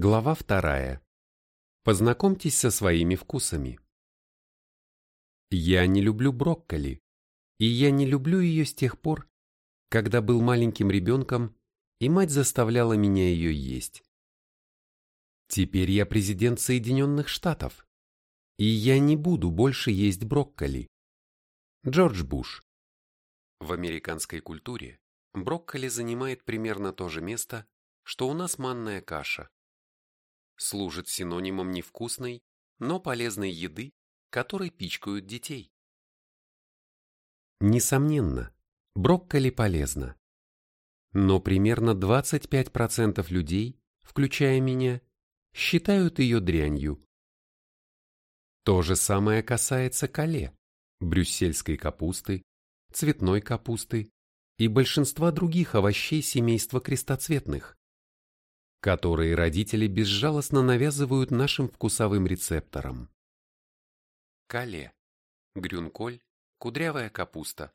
Глава вторая. Познакомьтесь со своими вкусами. Я не люблю брокколи, и я не люблю ее с тех пор, когда был маленьким ребенком, и мать заставляла меня ее есть. Теперь я президент Соединенных Штатов, и я не буду больше есть брокколи. Джордж Буш. В американской культуре брокколи занимает примерно то же место, что у нас манная каша. Служит синонимом невкусной, но полезной еды, которой пичкают детей. Несомненно, брокколи полезно. Но примерно 25% людей, включая меня, считают ее дрянью. То же самое касается кале, брюссельской капусты, цветной капусты и большинства других овощей семейства крестоцветных, которые родители безжалостно навязывают нашим вкусовым рецепторам. Кале, грюнколь, кудрявая капуста,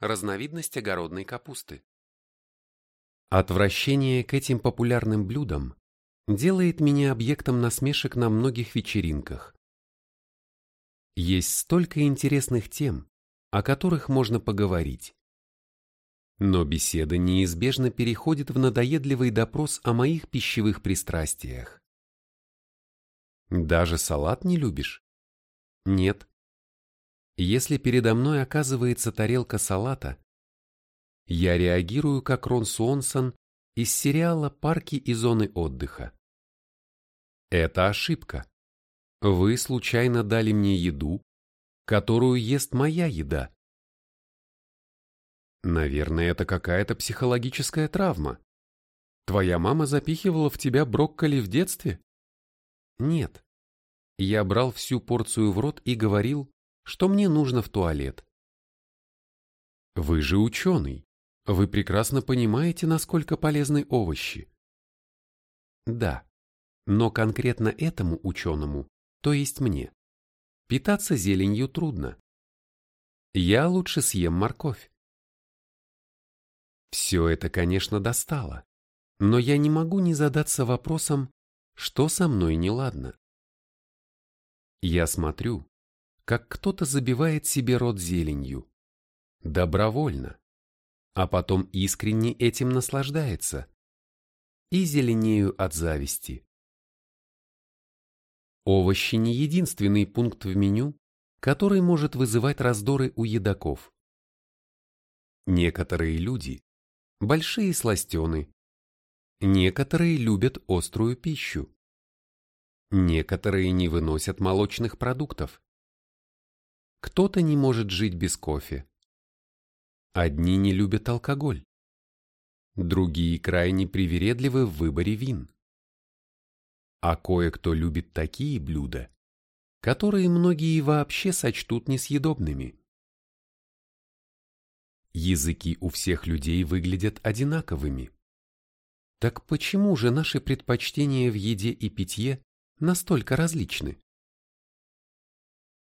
разновидность огородной капусты. Отвращение к этим популярным блюдам делает меня объектом насмешек на многих вечеринках. Есть столько интересных тем, о которых можно поговорить. Но беседа неизбежно переходит в надоедливый допрос о моих пищевых пристрастиях. Даже салат не любишь? Нет. Если передо мной оказывается тарелка салата, я реагирую как Рон Суонсон из сериала «Парки и зоны отдыха». Это ошибка. Вы случайно дали мне еду, которую ест моя еда. Наверное, это какая-то психологическая травма. Твоя мама запихивала в тебя брокколи в детстве? Нет. Я брал всю порцию в рот и говорил, что мне нужно в туалет. Вы же ученый. Вы прекрасно понимаете, насколько полезны овощи. Да, но конкретно этому ученому, то есть мне, питаться зеленью трудно. Я лучше съем морковь. Все это, конечно, достало, но я не могу не задаться вопросом, что со мной неладно. Я смотрю, как кто-то забивает себе рот зеленью. Добровольно. А потом искренне этим наслаждается. И зеленею от зависти. Овощи не единственный пункт в меню, который может вызывать раздоры у едоков. Некоторые люди – большие сластены. Некоторые любят острую пищу. Некоторые не выносят молочных продуктов. Кто-то не может жить без кофе. Одни не любят алкоголь. Другие крайне привередливы в выборе вин а кое-кто любит такие блюда, которые многие вообще сочтут несъедобными. Языки у всех людей выглядят одинаковыми. Так почему же наши предпочтения в еде и питье настолько различны?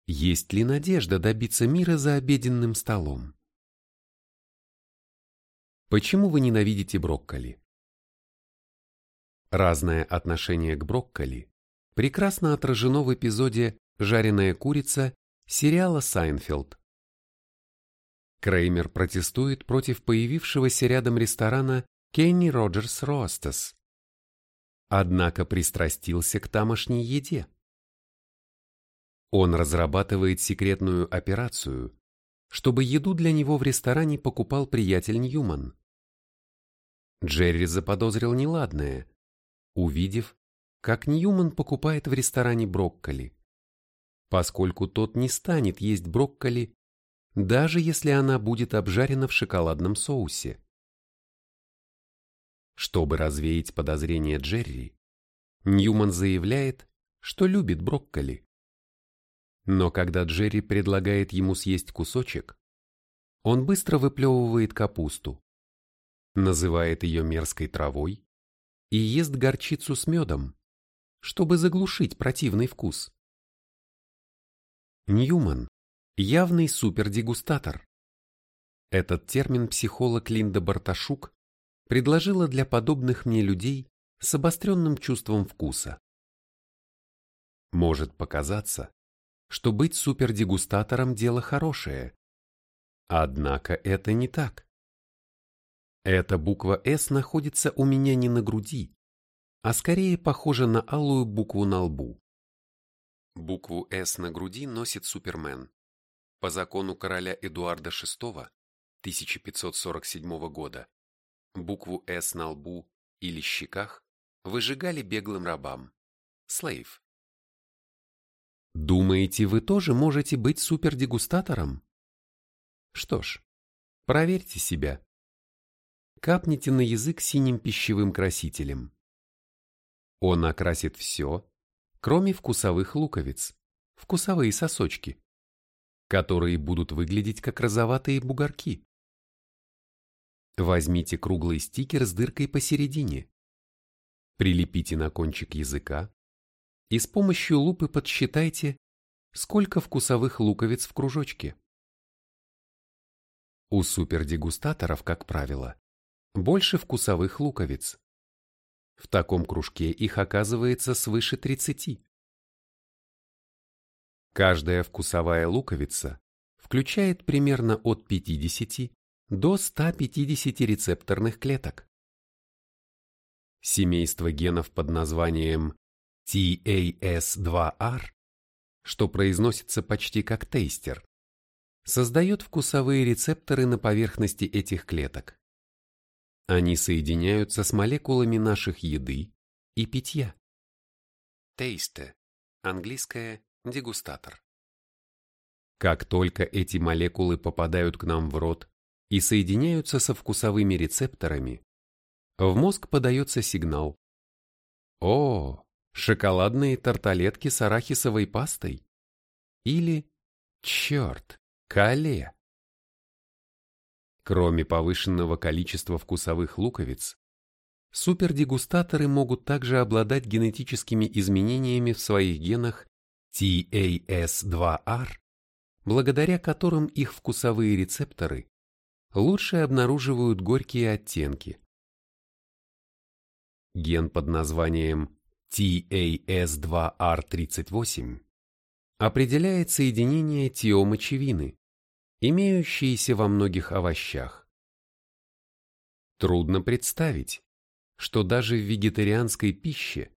Есть ли надежда добиться мира за обеденным столом? Почему вы ненавидите брокколи? Разное отношение к брокколи прекрасно отражено в эпизоде «Жареная курица» сериала «Сайнфелд». Креймер протестует против появившегося рядом ресторана Кенни Роджерс Ростес. Однако пристрастился к тамошней еде. Он разрабатывает секретную операцию, чтобы еду для него в ресторане покупал приятель Ньюман. Джерри заподозрил неладное – увидев, как Ньюман покупает в ресторане брокколи, поскольку тот не станет есть брокколи, даже если она будет обжарена в шоколадном соусе. Чтобы развеять подозрения Джерри, Ньюман заявляет, что любит брокколи. Но когда Джерри предлагает ему съесть кусочек, он быстро выплевывает капусту, называет ее мерзкой травой и ест горчицу с медом, чтобы заглушить противный вкус. Ньюман – явный супердегустатор. Этот термин психолог Линда Барташук предложила для подобных мне людей с обостренным чувством вкуса. Может показаться, что быть супердегустатором – дело хорошее. Однако это не так. Эта буква «С» находится у меня не на груди, а скорее похожа на алую букву на лбу. Букву «С» на груди носит Супермен. По закону короля Эдуарда VI 1547 года букву «С» на лбу или щеках выжигали беглым рабам. Слейв. Думаете, вы тоже можете быть супердегустатором? Что ж, проверьте себя. Капните на язык синим пищевым красителем. Он окрасит все, кроме вкусовых луковиц, вкусовые сосочки, которые будут выглядеть как розоватые бугорки. Возьмите круглый стикер с дыркой посередине. Прилепите на кончик языка и с помощью лупы подсчитайте, сколько вкусовых луковиц в кружочке. У супердегустаторов, как правило, больше вкусовых луковиц. В таком кружке их оказывается свыше 30. Каждая вкусовая луковица включает примерно от 50 до 150 рецепторных клеток. Семейство генов под названием TAS2R, что произносится почти как тейстер, создает вкусовые рецепторы на поверхности этих клеток. Они соединяются с молекулами наших еды и питья. Тейсте, английское дегустатор. Как только эти молекулы попадают к нам в рот и соединяются со вкусовыми рецепторами, в мозг подается сигнал. О, шоколадные тарталетки с арахисовой пастой? Или, черт, кале? Кроме повышенного количества вкусовых луковиц, супердегустаторы могут также обладать генетическими изменениями в своих генах TAS2R, благодаря которым их вкусовые рецепторы лучше обнаруживают горькие оттенки. Ген под названием TAS2R38 определяет соединение тиомочевины, имеющиеся во многих овощах. Трудно представить, что даже в вегетарианской пище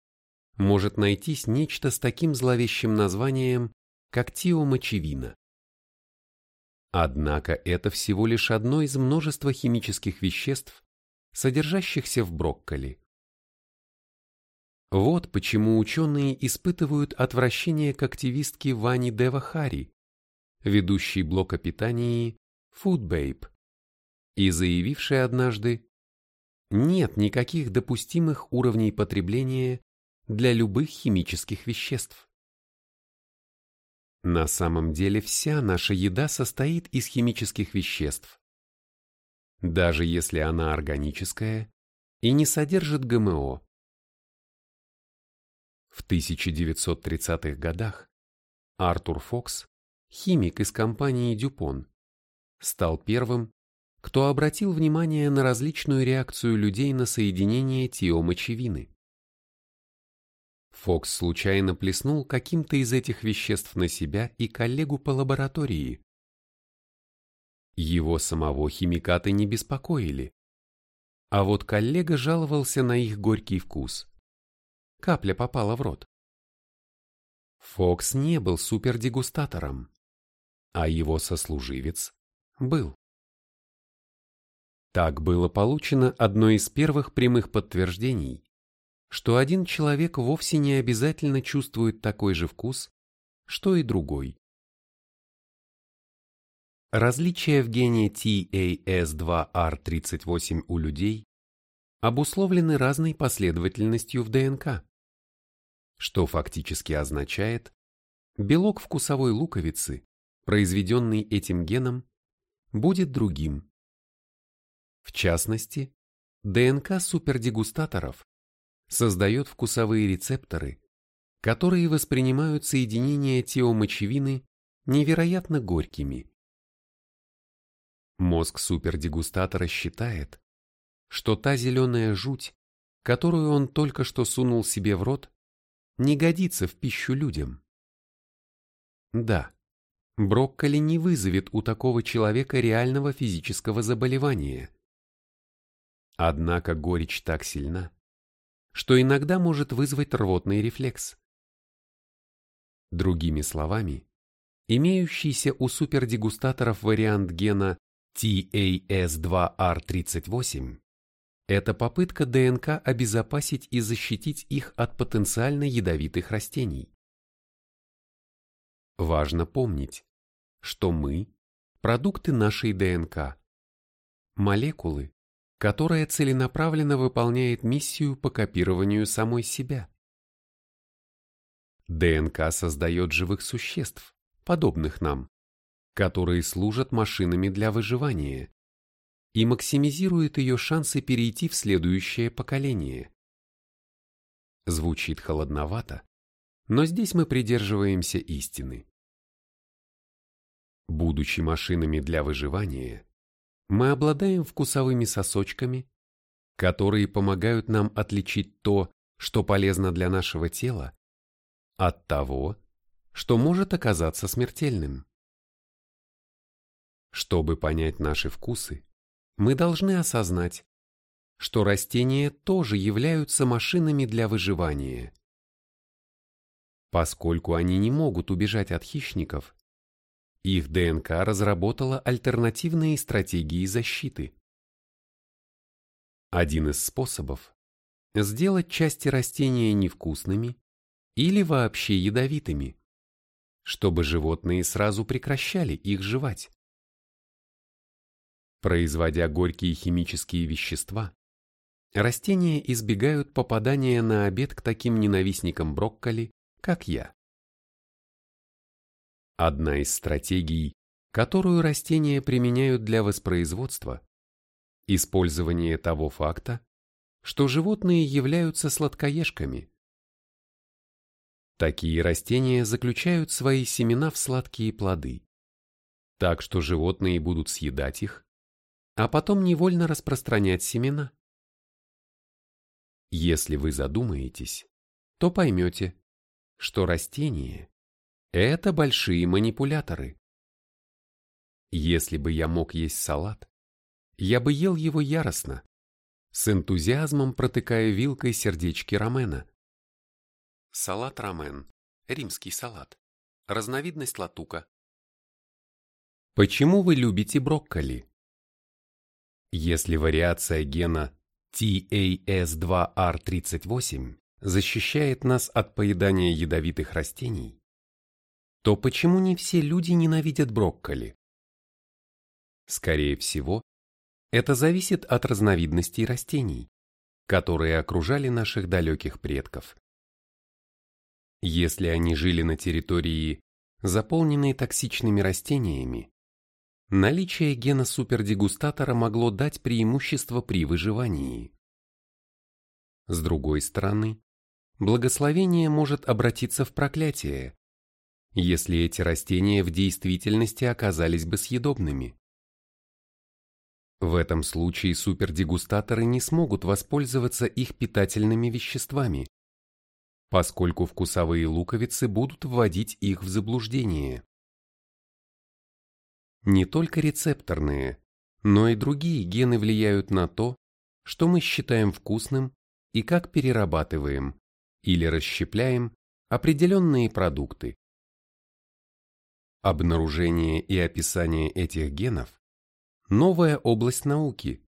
может найтись нечто с таким зловещим названием, как тиомочевина. Однако это всего лишь одно из множества химических веществ, содержащихся в брокколи. Вот почему ученые испытывают отвращение к активистке Вани Дева Хари, ведущей блока питании Food Babe, и заявившей однажды, нет никаких допустимых уровней потребления для любых химических веществ. На самом деле вся наша еда состоит из химических веществ. Даже если она органическая и не содержит ГМО. В 1930-х годах Артур Фокс, химик из компании Дюпон, стал первым, кто обратил внимание на различную реакцию людей на соединение тиомочевины. Фокс случайно плеснул каким-то из этих веществ на себя и коллегу по лаборатории. Его самого химикаты не беспокоили. А вот коллега жаловался на их горький вкус. Капля попала в рот. Фокс не был супердегустатором, а его сослуживец был. Так было получено одно из первых прямых подтверждений, что один человек вовсе не обязательно чувствует такой же вкус, что и другой. Различия в гене TAS2R38 у людей обусловлены разной последовательностью в ДНК, что фактически означает, белок вкусовой луковицы, произведенный этим геном, будет другим. В частности, ДНК супердегустаторов создает вкусовые рецепторы, которые воспринимают соединения теомочевины невероятно горькими. Мозг супердегустатора считает, что та зеленая жуть, которую он только что сунул себе в рот, не годится в пищу людям. Да, брокколи не вызовет у такого человека реального физического заболевания. Однако горечь так сильна, что иногда может вызвать рвотный рефлекс. Другими словами, имеющийся у супердегустаторов вариант гена TAS2R38 – это попытка ДНК обезопасить и защитить их от потенциально ядовитых растений. Важно помнить, что мы – продукты нашей ДНК, молекулы, которая целенаправленно выполняет миссию по копированию самой себя. ДНК создает живых существ, подобных нам, которые служат машинами для выживания и максимизирует ее шансы перейти в следующее поколение. Звучит холодновато, но здесь мы придерживаемся истины. Будучи машинами для выживания, мы обладаем вкусовыми сосочками, которые помогают нам отличить то, что полезно для нашего тела, от того, что может оказаться смертельным. Чтобы понять наши вкусы, мы должны осознать, что растения тоже являются машинами для выживания. Поскольку они не могут убежать от хищников, их ДНК разработала альтернативные стратегии защиты. Один из способов – сделать части растения невкусными или вообще ядовитыми, чтобы животные сразу прекращали их жевать. Производя горькие химические вещества, растения избегают попадания на обед к таким ненавистникам брокколи, как я. Одна из стратегий, которую растения применяют для воспроизводства – использование того факта, что животные являются сладкоежками – Такие растения заключают свои семена в сладкие плоды, так что животные будут съедать их, а потом невольно распространять семена. Если вы задумаетесь, то поймете, что растения – это большие манипуляторы. Если бы я мог есть салат, я бы ел его яростно, с энтузиазмом протыкая вилкой сердечки ромена. Салат рамен. Римский салат. Разновидность латука. Почему вы любите брокколи? Если вариация гена TAS2R38 защищает нас от поедания ядовитых растений, то почему не все люди ненавидят брокколи? Скорее всего, это зависит от разновидностей растений, которые окружали наших далеких предков. Если они жили на территории, заполненной токсичными растениями, наличие гена супердегустатора могло дать преимущество при выживании. С другой стороны, благословение может обратиться в проклятие, если эти растения в действительности оказались бы съедобными. В этом случае супердегустаторы не смогут воспользоваться их питательными веществами, поскольку вкусовые луковицы будут вводить их в заблуждение. Не только рецепторные, но и другие гены влияют на то, что мы считаем вкусным и как перерабатываем или расщепляем определенные продукты. Обнаружение и описание этих генов – новая область науки,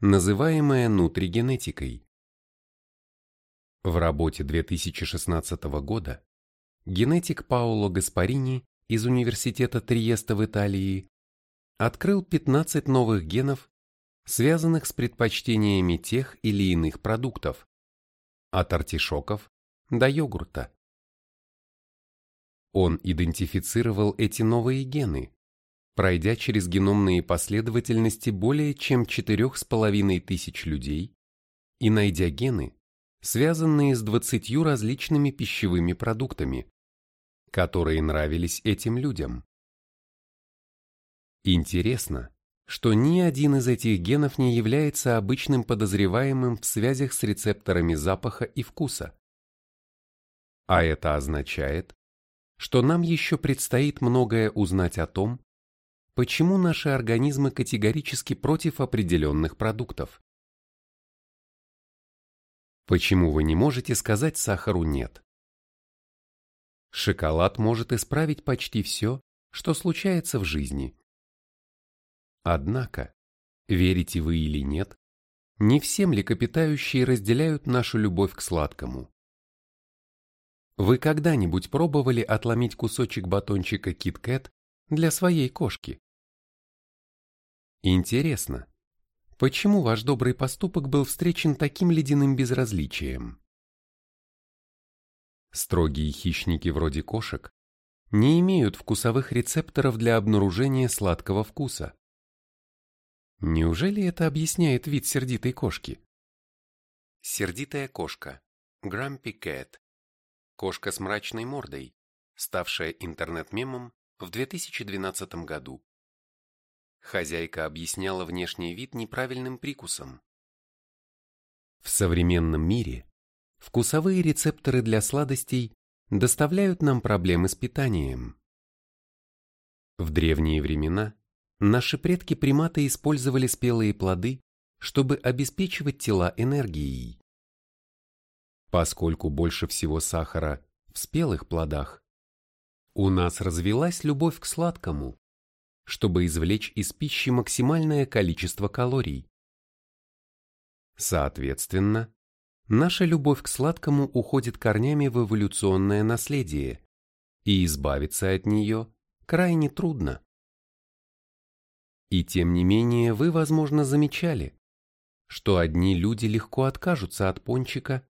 называемая нутригенетикой. В работе 2016 года генетик Паоло Гаспарини из Университета Триеста в Италии открыл 15 новых генов, связанных с предпочтениями тех или иных продуктов, от артишоков до йогурта. Он идентифицировал эти новые гены, пройдя через геномные последовательности более чем 4,5 тысяч людей и найдя гены, связанные с двадцатью различными пищевыми продуктами, которые нравились этим людям. Интересно, что ни один из этих генов не является обычным подозреваемым в связях с рецепторами запаха и вкуса. А это означает, что нам еще предстоит многое узнать о том, почему наши организмы категорически против определенных продуктов. Почему вы не можете сказать сахару «нет»? Шоколад может исправить почти все, что случается в жизни. Однако, верите вы или нет, не все млекопитающие разделяют нашу любовь к сладкому. Вы когда-нибудь пробовали отломить кусочек батончика KitKat для своей кошки? Интересно, почему ваш добрый поступок был встречен таким ледяным безразличием? Строгие хищники вроде кошек не имеют вкусовых рецепторов для обнаружения сладкого вкуса. Неужели это объясняет вид сердитой кошки? Сердитая кошка. Grumpy Cat Кошка с мрачной мордой, ставшая интернет-мемом в 2012 году. Хозяйка объясняла внешний вид неправильным прикусом. В современном мире вкусовые рецепторы для сладостей доставляют нам проблемы с питанием. В древние времена наши предки-приматы использовали спелые плоды, чтобы обеспечивать тела энергией. Поскольку больше всего сахара в спелых плодах, у нас развилась любовь к сладкому, чтобы извлечь из пищи максимальное количество калорий. Соответственно, наша любовь к сладкому уходит корнями в эволюционное наследие, и избавиться от нее крайне трудно. И тем не менее вы, возможно, замечали, что одни люди легко откажутся от пончика,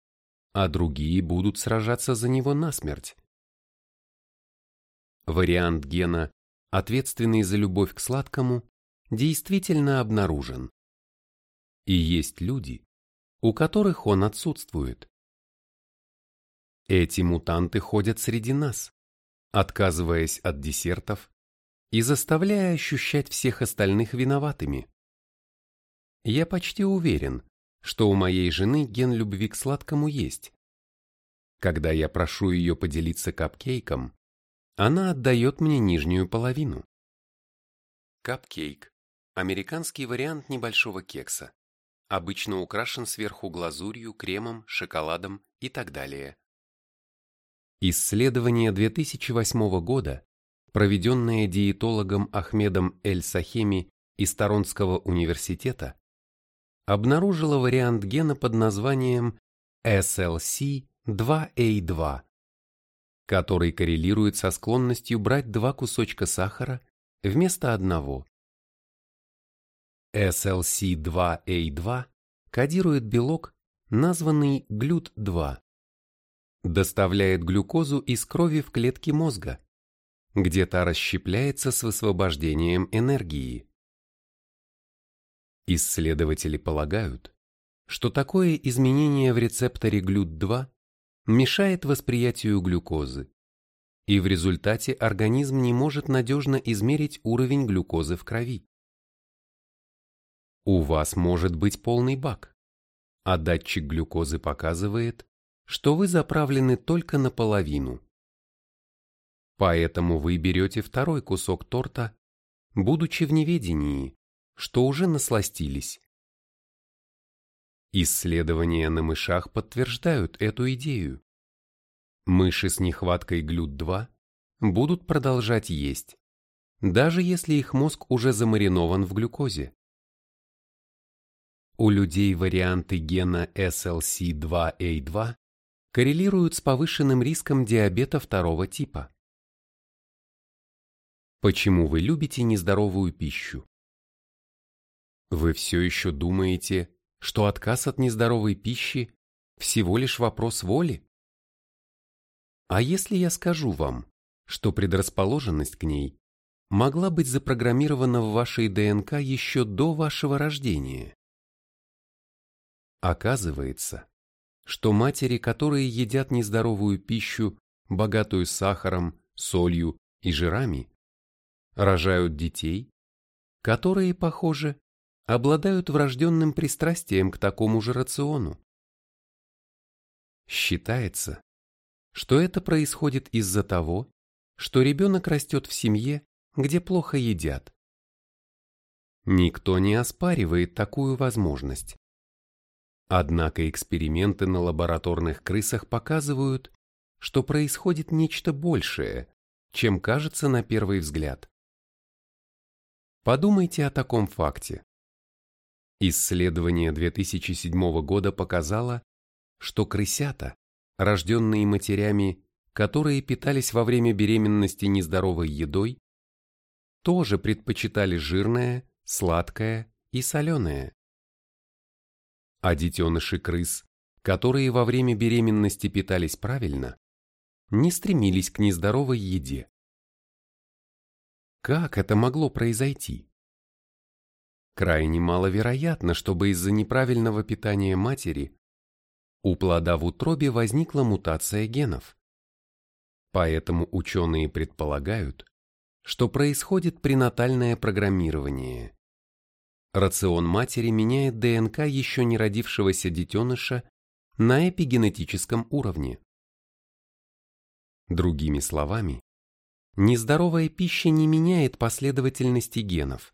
а другие будут сражаться за него насмерть. Вариант гена, ответственный за любовь к сладкому, действительно обнаружен. И есть люди, у которых он отсутствует. Эти мутанты ходят среди нас, отказываясь от десертов и заставляя ощущать всех остальных виноватыми. Я почти уверен, что у моей жены ген любви к сладкому есть. Когда я прошу ее поделиться капкейком, она отдает мне нижнюю половину. Капкейк – американский вариант небольшого кекса. Обычно украшен сверху глазурью, кремом, шоколадом и так далее. Исследование 2008 года, проведенное диетологом Ахмедом Эль-Сахеми из Торонского университета, обнаружила вариант гена под названием SLC2A2, который коррелирует со склонностью брать два кусочка сахара вместо одного. SLC2A2 кодирует белок, названный глют-2, доставляет глюкозу из крови в клетки мозга, где та расщепляется с высвобождением энергии. Исследователи полагают, что такое изменение в рецепторе глют-2 мешает восприятию глюкозы, и в результате организм не может надежно измерить уровень глюкозы в крови. У вас может быть полный бак, а датчик глюкозы показывает, что вы заправлены только наполовину. Поэтому вы берете второй кусок торта, будучи в неведении, что уже насластились. Исследования на мышах подтверждают эту идею. Мыши с нехваткой глют-2 будут продолжать есть, даже если их мозг уже замаринован в глюкозе. У людей варианты гена SLC2A2 коррелируют с повышенным риском диабета второго типа. Почему вы любите нездоровую пищу? Вы все еще думаете, что отказ от нездоровой пищи всего лишь вопрос воли? А если я скажу вам, что предрасположенность к ней могла быть запрограммирована в вашей ДНК еще до вашего рождения? Оказывается, что матери, которые едят нездоровую пищу, богатую сахаром, солью и жирами, рожают детей, которые, похоже, обладают врожденным пристрастием к такому же рациону. Считается, что это происходит из-за того, что ребенок растет в семье, где плохо едят. Никто не оспаривает такую возможность. Однако эксперименты на лабораторных крысах показывают, что происходит нечто большее, чем кажется на первый взгляд. Подумайте о таком факте. Исследование 2007 года показало, что крысята, рожденные матерями, которые питались во время беременности нездоровой едой, тоже предпочитали жирное, сладкое и соленое. А детеныши крыс, которые во время беременности питались правильно, не стремились к нездоровой еде. Как это могло произойти? Крайне маловероятно, чтобы из-за неправильного питания матери у плода в утробе возникла мутация генов. Поэтому ученые предполагают, что происходит пренатальное программирование. Рацион матери меняет ДНК еще не родившегося детеныша на эпигенетическом уровне. Другими словами, нездоровая пища не меняет последовательности генов.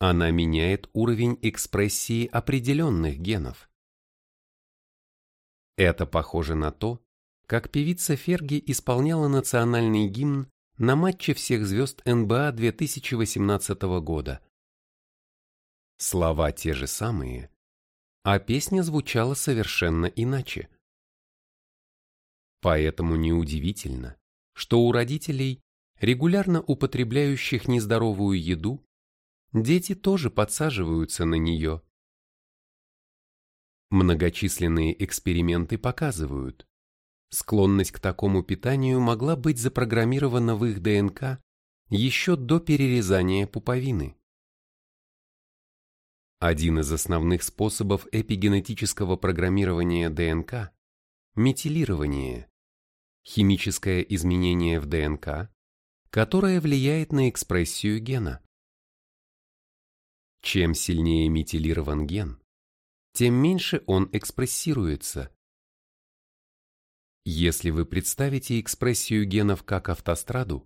Она меняет уровень экспрессии определенных генов. Это похоже на то, как певица Ферги исполняла национальный гимн на матче всех звезд НБА 2018 года. Слова те же самые, а песня звучала совершенно иначе. Поэтому неудивительно, что у родителей, регулярно употребляющих нездоровую еду, дети тоже подсаживаются на нее. Многочисленные эксперименты показывают, склонность к такому питанию могла быть запрограммирована в их ДНК еще до перерезания пуповины. Один из основных способов эпигенетического программирования ДНК – метилирование, химическое изменение в ДНК, которое влияет на экспрессию гена. Чем сильнее метилирован ген, тем меньше он экспрессируется. Если вы представите экспрессию генов как автостраду,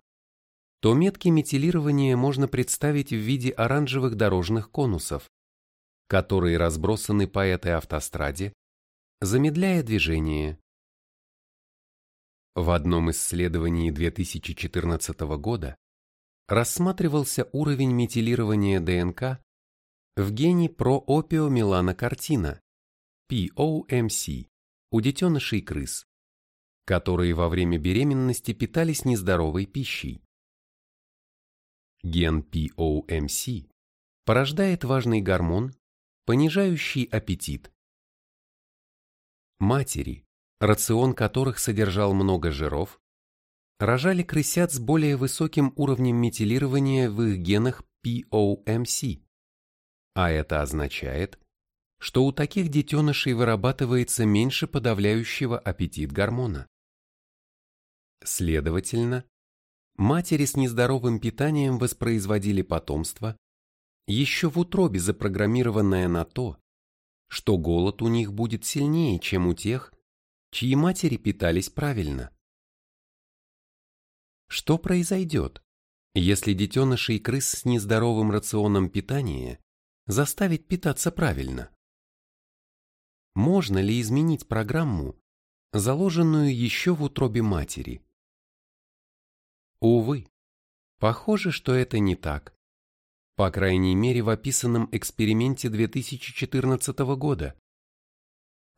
то метки метилирования можно представить в виде оранжевых дорожных конусов, которые разбросаны по этой автостраде, замедляя движение. В одном исследовании 2014 года рассматривался уровень метилирования ДНК в гене проопиомеланокартина POMC у детенышей крыс, которые во время беременности питались нездоровой пищей. Ген POMC порождает важный гормон, понижающий аппетит. Матери, рацион которых содержал много жиров, рожали крысят с более высоким уровнем метилирования в их генах POMC. А это означает, что у таких детенышей вырабатывается меньше подавляющего аппетит гормона. Следовательно, матери с нездоровым питанием воспроизводили потомство, еще в утробе запрограммированное на то, что голод у них будет сильнее, чем у тех, чьи матери питались правильно. Что произойдет, если детенышей крыс с нездоровым рационом питания заставить питаться правильно? Можно ли изменить программу, заложенную еще в утробе матери? Увы, похоже, что это не так. По крайней мере в описанном эксперименте 2014 года,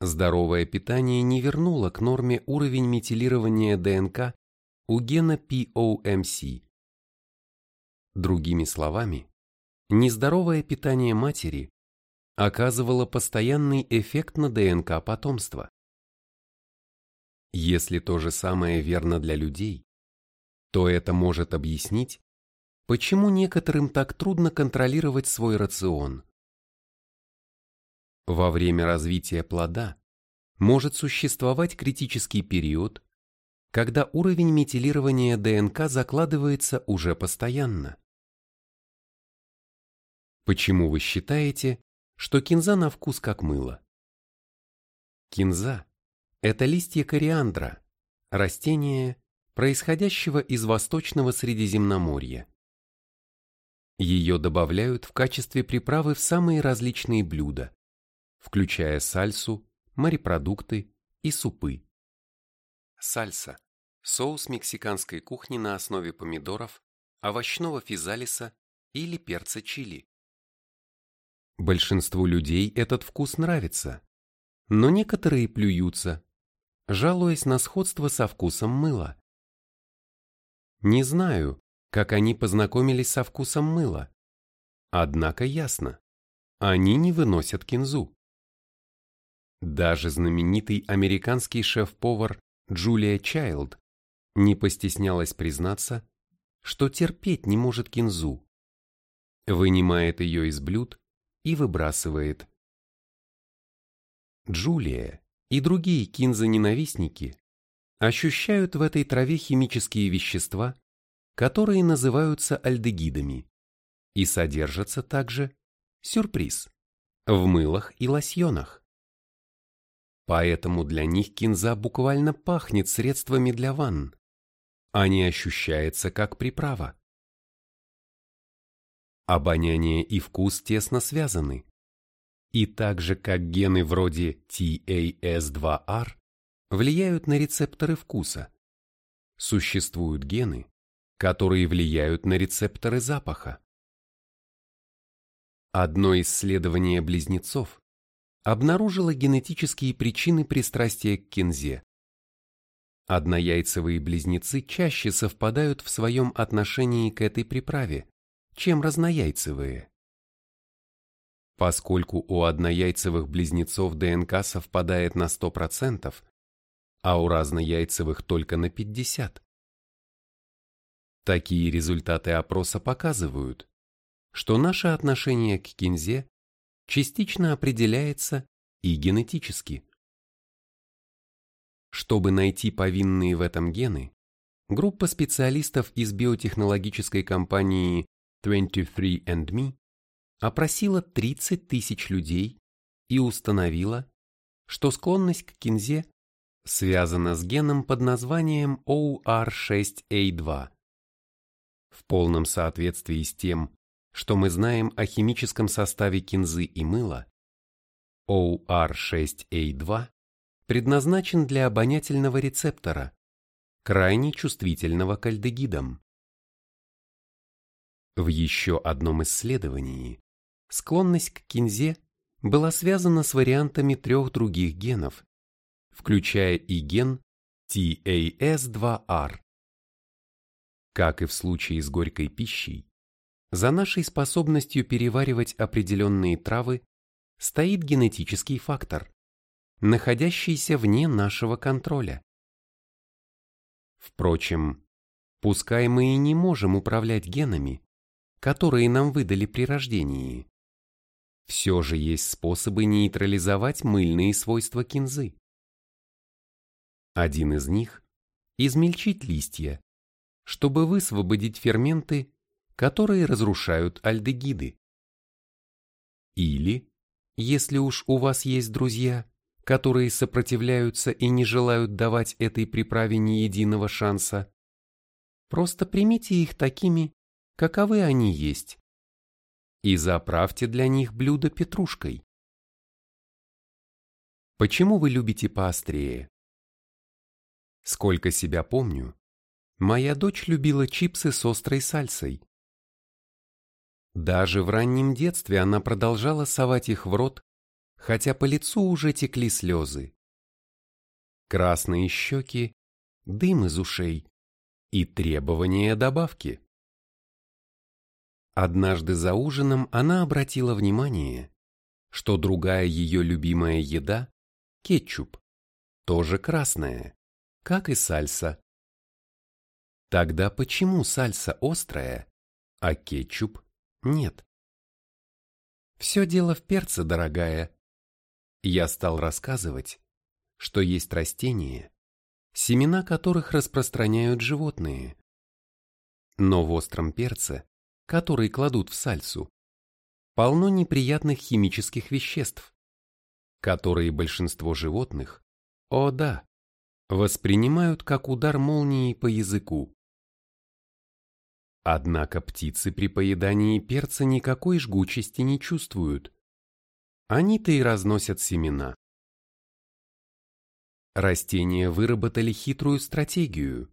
Здоровое питание не вернуло к норме уровень метилирования ДНК у гена POMC. Другими словами, нездоровое питание матери оказывало постоянный эффект на ДНК потомства. Если то же самое верно для людей, то это может объяснить, почему некоторым так трудно контролировать свой рацион. Во время развития плода может существовать критический период, когда уровень метилирования ДНК закладывается уже постоянно. Почему вы считаете, что кинза на вкус как мыло? Кинза – это листья кориандра, растение, происходящего из восточного Средиземноморья. Ее добавляют в качестве приправы в самые различные блюда, включая сальсу, морепродукты и супы. Сальса – соус мексиканской кухни на основе помидоров, овощного физалиса или перца чили. Большинству людей этот вкус нравится, но некоторые плюются, жалуясь на сходство со вкусом мыла. Не знаю, как они познакомились со вкусом мыла. Однако ясно, они не выносят кинзу. Даже знаменитый американский шеф-повар Джулия Чайлд не постеснялась признаться, что терпеть не может кинзу. Вынимает ее из блюд и выбрасывает. Джулия и другие кинза-ненавистники ощущают в этой траве химические вещества, которые называются альдегидами, и содержатся также, сюрприз, в мылах и лосьонах. Поэтому для них кинза буквально пахнет средствами для ванн, а не ощущается как приправа. Обоняние и вкус тесно связаны. И так же, как гены вроде TAS2R влияют на рецепторы вкуса, существуют гены, которые влияют на рецепторы запаха. Одно исследование близнецов обнаружило генетические причины пристрастия к кинзе. Однояйцевые близнецы чаще совпадают в своем отношении к этой приправе, чем разнояйцевые. Поскольку у однояйцевых близнецов ДНК совпадает на 100%, а у разнояйцевых только на 50%. Такие результаты опроса показывают, что наше отношение к кинзе частично определяется и генетически. Чтобы найти повинные в этом гены, группа специалистов из биотехнологической компании 23andMe опросила 30 тысяч людей и установила, что склонность к кинзе связана с геном под названием OR6A2. В полном соответствии с тем, что мы знаем о химическом составе кинзы и мыла, OR6A2 предназначен для обонятельного рецептора, крайне чувствительного к альдегидам. В еще одном исследовании склонность к кинзе была связана с вариантами трех других генов, включая и ген TAS2R. Как и в случае с горькой пищей, за нашей способностью переваривать определенные травы стоит генетический фактор, находящийся вне нашего контроля. Впрочем, пускай мы и не можем управлять генами, которые нам выдали при рождении. Все же есть способы нейтрализовать мыльные свойства кинзы. Один из них – измельчить листья, чтобы высвободить ферменты, которые разрушают альдегиды. Или, если уж у вас есть друзья, которые сопротивляются и не желают давать этой приправе ни единого шанса, просто примите их такими, каковы они есть, и заправьте для них блюдо петрушкой. Почему вы любите поострее? Сколько себя помню, моя дочь любила чипсы с острой сальсой. Даже в раннем детстве она продолжала совать их в рот, хотя по лицу уже текли слезы. Красные щеки, дым из ушей и требования добавки. Однажды за ужином она обратила внимание, что другая ее любимая еда – кетчуп, тоже красная, как и сальса. Тогда почему сальса острая, а кетчуп нет? Все дело в перце, дорогая. Я стал рассказывать, что есть растения, семена которых распространяют животные. Но в остром перце который кладут в сальсу, полно неприятных химических веществ, которые большинство животных, о да, воспринимают как удар молнии по языку. Однако птицы при поедании перца никакой жгучести не чувствуют. Они-то и разносят семена. Растения выработали хитрую стратегию,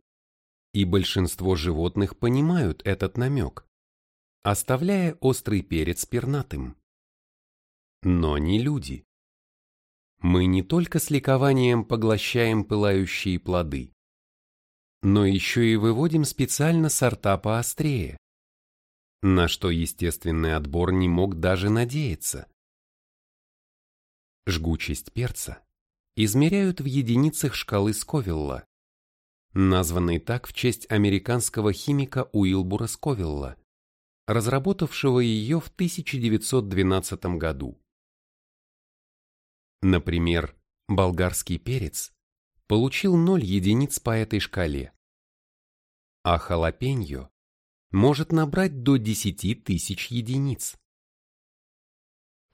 и большинство животных понимают этот намек, оставляя острый перец пернатым. Но не люди. Мы не только с ликованием поглощаем пылающие плоды, но еще и выводим специально сорта поострее, на что естественный отбор не мог даже надеяться. Жгучесть перца измеряют в единицах шкалы Сковилла, названной так в честь американского химика Уилбура Сковилла, разработавшего ее в 1912 году. Например, болгарский перец получил 0 единиц по этой шкале, а халапеньо может набрать до 10 тысяч единиц.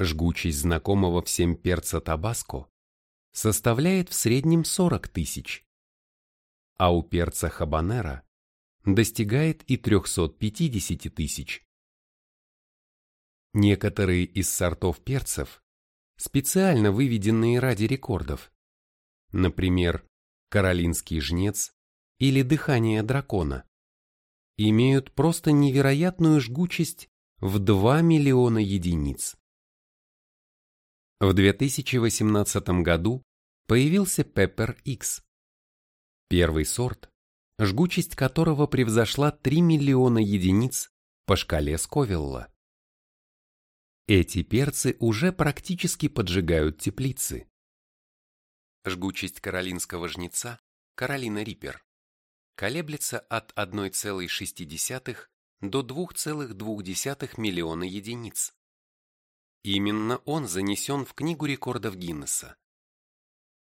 Жгучесть знакомого всем перца табаско составляет в среднем 40 тысяч, а у перца хабанера достигает и 350 тысяч. Некоторые из сортов перцев, специально выведенные ради рекордов, например, Каролинский жнец или Дыхание дракона, имеют просто невероятную жгучесть в 2 миллиона единиц. В 2018 году появился Pepper X. Первый сорт, жгучесть которого превзошла 3 миллиона единиц по шкале Сковилла. Эти перцы уже практически поджигают теплицы. Жгучесть каролинского жнеца, Каролина Риппер, колеблется от 1,6 до 2,2 миллиона единиц. Именно он занесен в Книгу рекордов Гиннесса.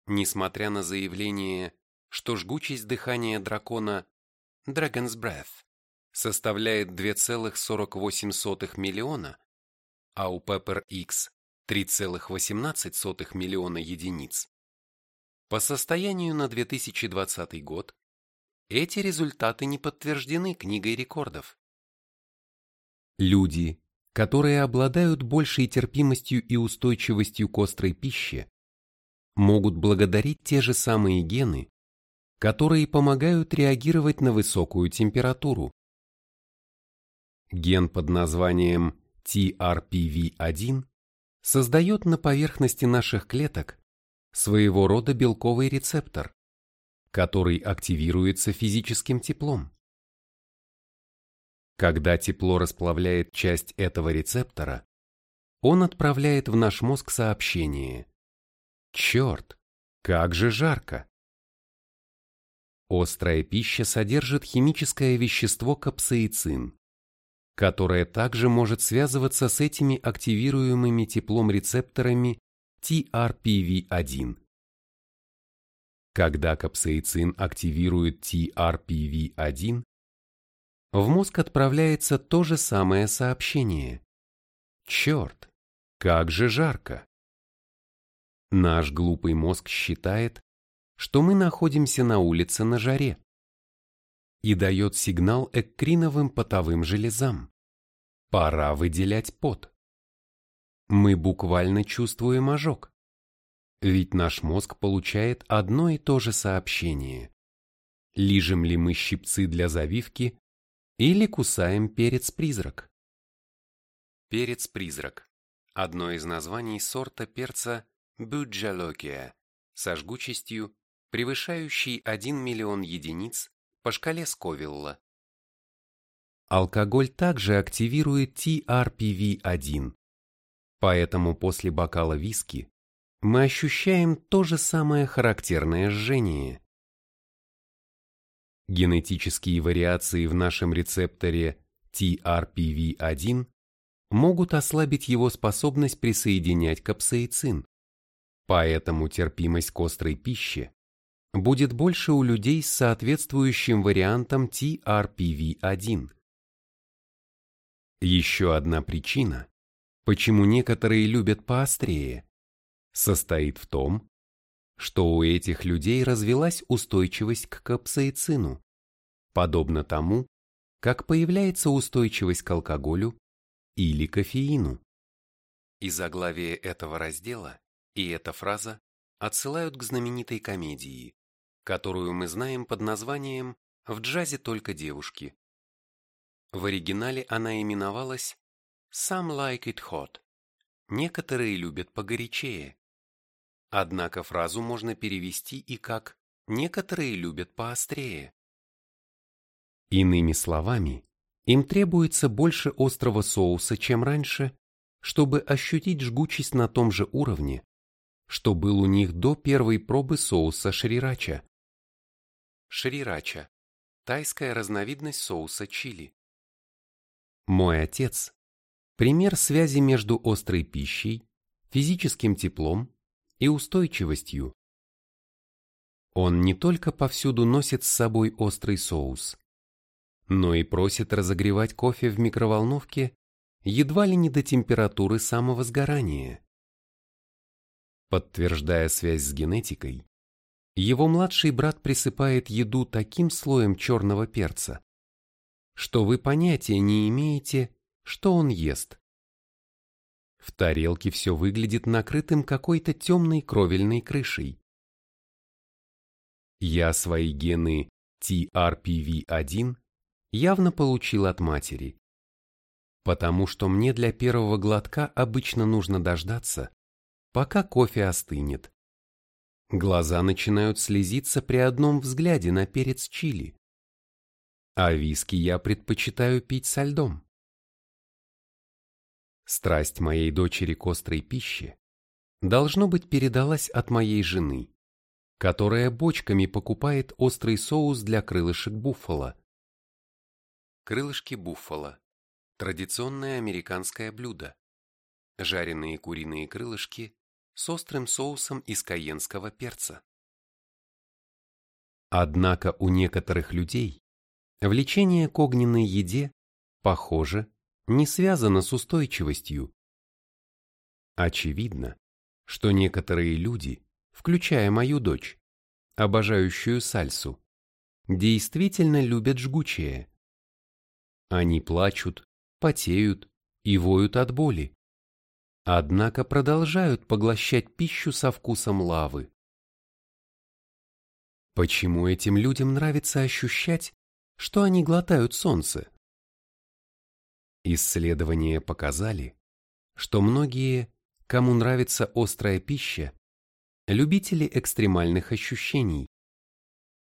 Несмотря на заявление, что жгучесть дыхания дракона Dragon's Breath составляет 2,48 миллиона, а у Pepper X 3,18 миллиона единиц, по состоянию на 2020 год эти результаты не подтверждены книгой рекордов. Люди, которые обладают большей терпимостью и устойчивостью к острой пище, могут благодарить те же самые гены, которые помогают реагировать на высокую температуру. Ген под названием TRPV1 создает на поверхности наших клеток своего рода белковый рецептор, который активируется физическим теплом. Когда тепло расплавляет часть этого рецептора, он отправляет в наш мозг сообщение «Черт, как же жарко!» Острая пища содержит химическое вещество капсаицин, которое также может связываться с этими активируемыми теплом рецепторами TRPV1. Когда капсаицин активирует TRPV1, в мозг отправляется то же самое сообщение. Черт, как же жарко! Наш глупый мозг считает, что мы находимся на улице на жаре и дает сигнал эккриновым потовым железам. Пора выделять пот мы буквально чувствуем ожог. Ведь наш мозг получает одно и то же сообщение. Лижем ли мы щипцы для завивки или кусаем перец-призрак? Перец-призрак – одно из названий сорта перца Буджалокия со жгучестью, превышающей 1 миллион единиц по шкале Сковилла. Алкоголь также активирует TRPV1, Поэтому после бокала виски мы ощущаем то же самое характерное жжение. Генетические вариации в нашем рецепторе TRPV1 могут ослабить его способность присоединять капсаицин. Поэтому терпимость к острой пище будет больше у людей с соответствующим вариантом TRPV1. Еще одна причина, почему некоторые любят поострее, состоит в том, что у этих людей развилась устойчивость к капсаицину, подобно тому, как появляется устойчивость к алкоголю или кофеину. И заглавие этого раздела и эта фраза отсылают к знаменитой комедии, которую мы знаем под названием «В джазе только девушки». В оригинале она именовалась «Some like it hot» – «Некоторые любят погорячее». Однако фразу можно перевести и как «некоторые любят поострее». Иными словами, им требуется больше острого соуса, чем раньше, чтобы ощутить жгучесть на том же уровне, что был у них до первой пробы соуса шрирача. Шрирача – тайская разновидность соуса чили. Мой отец – пример связи между острой пищей, физическим теплом и устойчивостью. Он не только повсюду носит с собой острый соус, но и просит разогревать кофе в микроволновке едва ли не до температуры самого сгорания. Подтверждая связь с генетикой, его младший брат присыпает еду таким слоем черного перца, что вы понятия не имеете, что он ест. В тарелке все выглядит накрытым какой-то темной кровельной крышей. Я свои гены TRPV1 явно получил от матери, потому что мне для первого глотка обычно нужно дождаться, пока кофе остынет. Глаза начинают слезиться при одном взгляде на перец чили. А виски я предпочитаю пить со льдом. Страсть моей дочери к острой пище должно быть передалась от моей жены, которая бочками покупает острый соус для крылышек буффало. Крылышки буффало – традиционное американское блюдо. Жареные куриные крылышки с острым соусом из кайенского перца. Однако у некоторых людей влечение к огненной еде, похоже, не связано с устойчивостью. Очевидно, что некоторые люди, включая мою дочь, обожающую сальсу, действительно любят жгучее. Они плачут, потеют и воют от боли. Однако продолжают поглощать пищу со вкусом лавы. Почему этим людям нравится ощущать, что они глотают солнце? Исследования показали, что многие, кому нравится острая пища, любители экстремальных ощущений,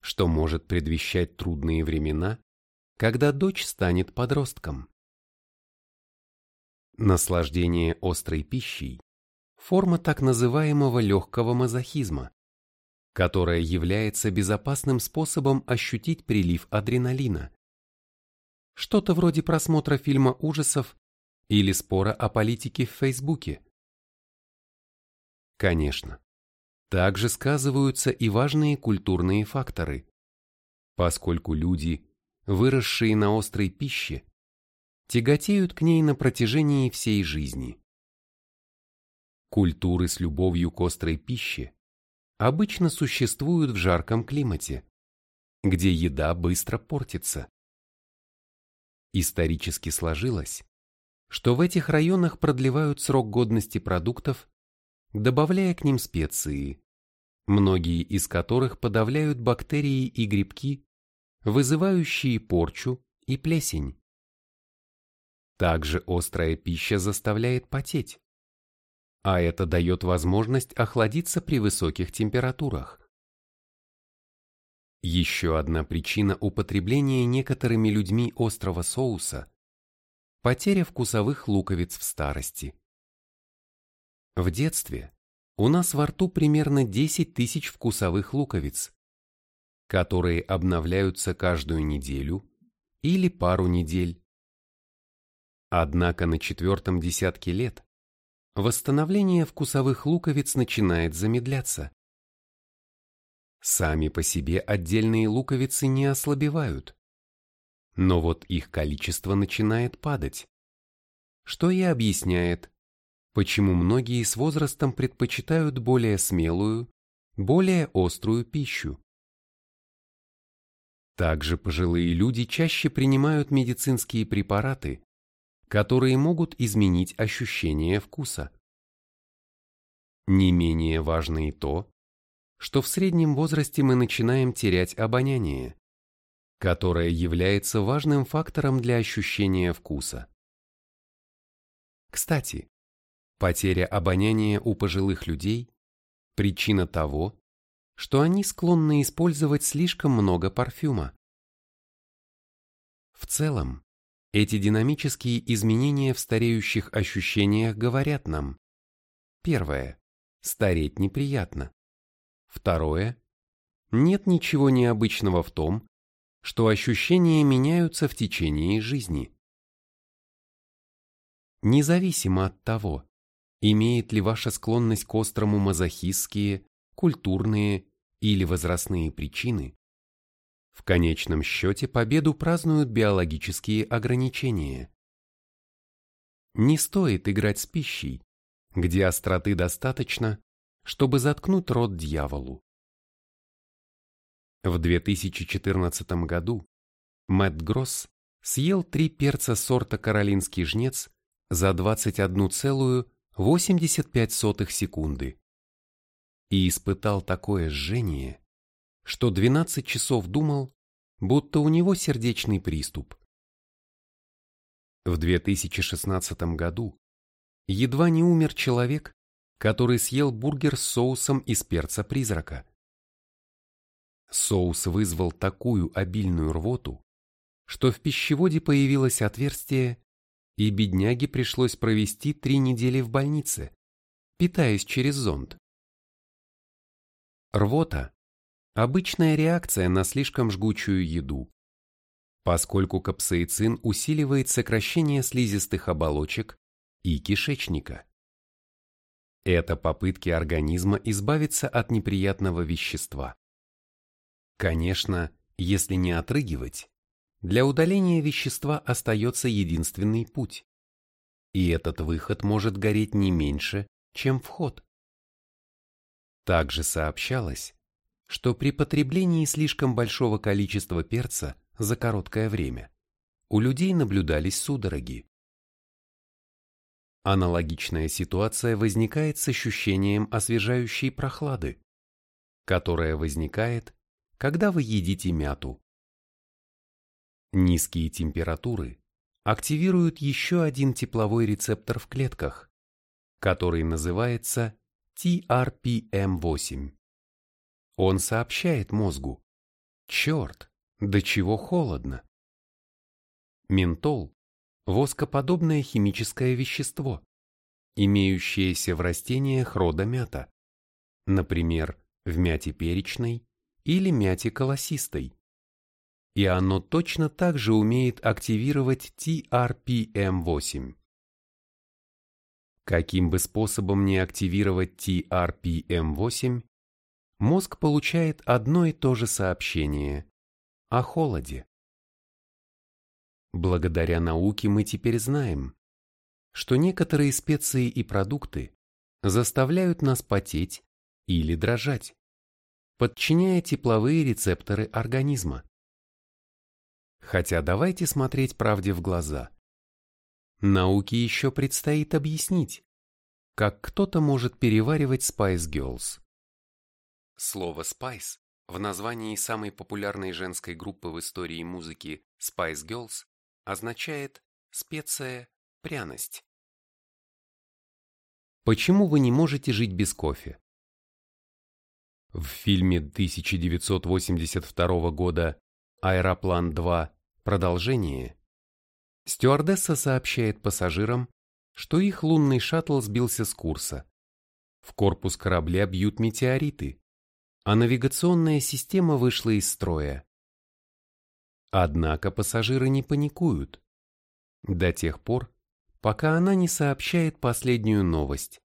что может предвещать трудные времена, когда дочь станет подростком. Наслаждение острой пищей – форма так называемого легкого мазохизма, которая является безопасным способом ощутить прилив адреналина, что-то вроде просмотра фильма ужасов или спора о политике в Фейсбуке. Конечно, также сказываются и важные культурные факторы, поскольку люди, выросшие на острой пище, тяготеют к ней на протяжении всей жизни. Культуры с любовью к острой пище обычно существуют в жарком климате, где еда быстро портится. Исторически сложилось, что в этих районах продлевают срок годности продуктов, добавляя к ним специи, многие из которых подавляют бактерии и грибки, вызывающие порчу и плесень. Также острая пища заставляет потеть, а это дает возможность охладиться при высоких температурах. Еще одна причина употребления некоторыми людьми острого соуса – потеря вкусовых луковиц в старости. В детстве у нас во рту примерно 10 тысяч вкусовых луковиц, которые обновляются каждую неделю или пару недель. Однако на четвертом десятке лет восстановление вкусовых луковиц начинает замедляться. Сами по себе отдельные луковицы не ослабевают. Но вот их количество начинает падать, что и объясняет, почему многие с возрастом предпочитают более смелую, более острую пищу. Также пожилые люди чаще принимают медицинские препараты, которые могут изменить ощущение вкуса. Не менее важно и то, что в среднем возрасте мы начинаем терять обоняние, которое является важным фактором для ощущения вкуса. Кстати, потеря обоняния у пожилых людей – причина того, что они склонны использовать слишком много парфюма. В целом, эти динамические изменения в стареющих ощущениях говорят нам. Первое. Стареть неприятно. Второе. Нет ничего необычного в том, что ощущения меняются в течение жизни. Независимо от того, имеет ли ваша склонность к острому мазохистские, культурные или возрастные причины, в конечном счете победу празднуют биологические ограничения. Не стоит играть с пищей, где остроты достаточно, чтобы заткнуть рот дьяволу. В 2014 году Мэтт Гросс съел три перца сорта «Каролинский жнец» за 21,85 секунды и испытал такое жжение, что 12 часов думал, будто у него сердечный приступ. В 2016 году едва не умер человек, который съел бургер с соусом из перца-призрака. Соус вызвал такую обильную рвоту, что в пищеводе появилось отверстие, и бедняге пришлось провести три недели в больнице, питаясь через зонд. Рвота – обычная реакция на слишком жгучую еду, поскольку капсаицин усиливает сокращение слизистых оболочек и кишечника. Это попытки организма избавиться от неприятного вещества. Конечно, если не отрыгивать, для удаления вещества остается единственный путь. И этот выход может гореть не меньше, чем вход. Также сообщалось, что при потреблении слишком большого количества перца за короткое время у людей наблюдались судороги. Аналогичная ситуация возникает с ощущением освежающей прохлады, которая возникает, когда вы едите мяту. Низкие температуры активируют еще один тепловой рецептор в клетках, который называется TRPM8. Он сообщает мозгу, черт, до чего холодно. Ментол – воскоподобное химическое вещество, имеющееся в растениях рода мята, например, в мяте перечной или мяте колосистой. И оно точно так же умеет активировать TRPM8. Каким бы способом ни активировать TRPM8, мозг получает одно и то же сообщение о холоде. Благодаря науке мы теперь знаем, что некоторые специи и продукты заставляют нас потеть или дрожать, подчиняя тепловые рецепторы организма. Хотя давайте смотреть правде в глаза – Науке еще предстоит объяснить, как кто-то может переваривать Spice Girls. Слово Spice в названии самой популярной женской группы в истории музыки Spice Girls означает специя, пряность. Почему вы не можете жить без кофе? В фильме 1982 года «Аэроплан 2. Продолжение» Стюардесса сообщает пассажирам, что их лунный шаттл сбился с курса. В корпус корабля бьют метеориты, а навигационная система вышла из строя. Однако пассажиры не паникуют. До тех пор, пока она не сообщает последнюю новость.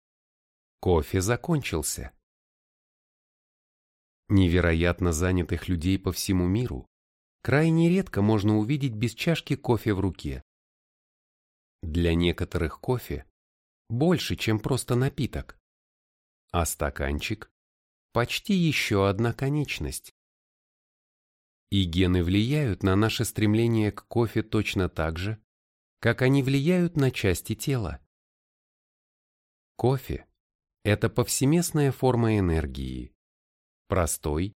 Кофе закончился. Невероятно занятых людей по всему миру крайне редко можно увидеть без чашки кофе в руке. Для некоторых кофе больше, чем просто напиток. А стаканчик – почти еще одна конечность. И гены влияют на наше стремление к кофе точно так же, как они влияют на части тела. Кофе – это повсеместная форма энергии, простой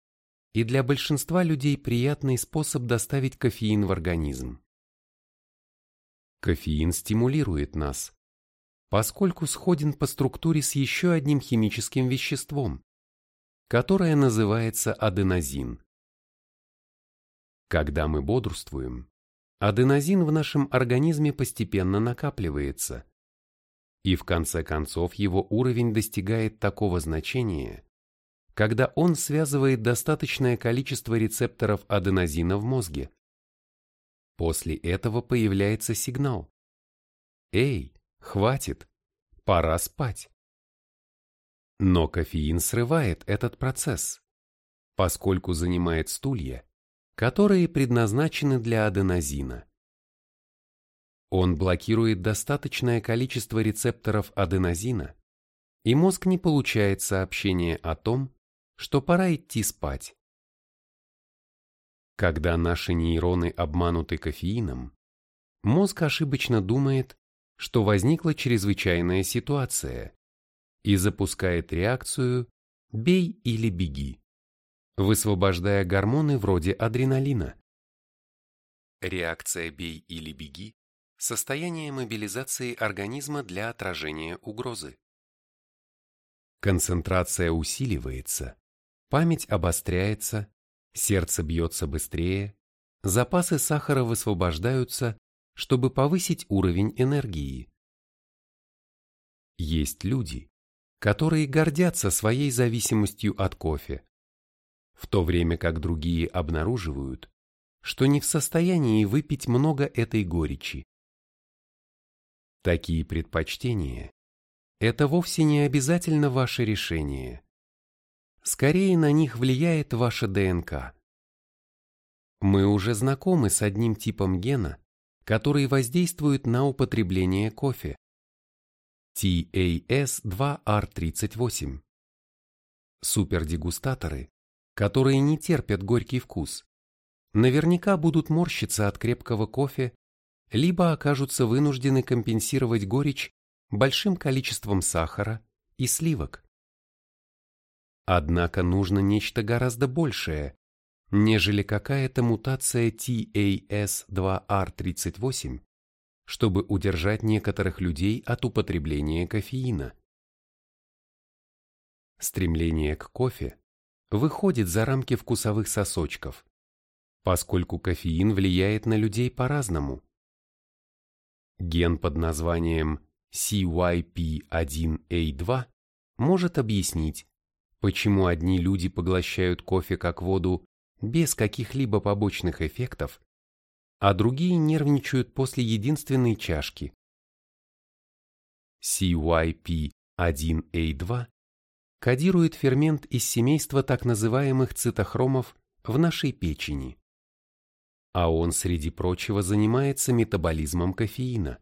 и для большинства людей приятный способ доставить кофеин в организм. Кофеин стимулирует нас, поскольку сходен по структуре с еще одним химическим веществом, которое называется аденозин. Когда мы бодрствуем, аденозин в нашем организме постепенно накапливается, и в конце концов его уровень достигает такого значения, когда он связывает достаточное количество рецепторов аденозина в мозге. После этого появляется сигнал. «Эй, хватит, пора спать». Но кофеин срывает этот процесс, поскольку занимает стулья, которые предназначены для аденозина. Он блокирует достаточное количество рецепторов аденозина, и мозг не получает сообщения о том, что пора идти спать. Когда наши нейроны обмануты кофеином, мозг ошибочно думает, что возникла чрезвычайная ситуация и запускает реакцию «бей или беги» высвобождая гормоны вроде адреналина. Реакция «бей или беги» – состояние мобилизации организма для отражения угрозы. Концентрация усиливается, память обостряется, сердце бьется быстрее, запасы сахара высвобождаются, чтобы повысить уровень энергии. Есть люди, которые гордятся своей зависимостью от кофе, в то время как другие обнаруживают, что не в состоянии выпить много этой горечи. Такие предпочтения – это вовсе не обязательно ваше решение. Скорее на них влияет ваша ДНК. Мы уже знакомы с одним типом гена, который воздействует на употребление кофе. TAS2R38. Супердегустаторы которые не терпят горький вкус, наверняка будут морщиться от крепкого кофе, либо окажутся вынуждены компенсировать горечь большим количеством сахара и сливок. Однако нужно нечто гораздо большее, нежели какая-то мутация TAS2R38, чтобы удержать некоторых людей от употребления кофеина. Стремление к кофе выходит за рамки вкусовых сосочков, поскольку кофеин влияет на людей по-разному. Ген под названием CYP1A2 может объяснить, почему одни люди поглощают кофе как воду без каких-либо побочных эффектов, а другие нервничают после единственной чашки. CYP1A2 кодирует фермент из семейства так называемых цитохромов в нашей печени. А он, среди прочего, занимается метаболизмом кофеина.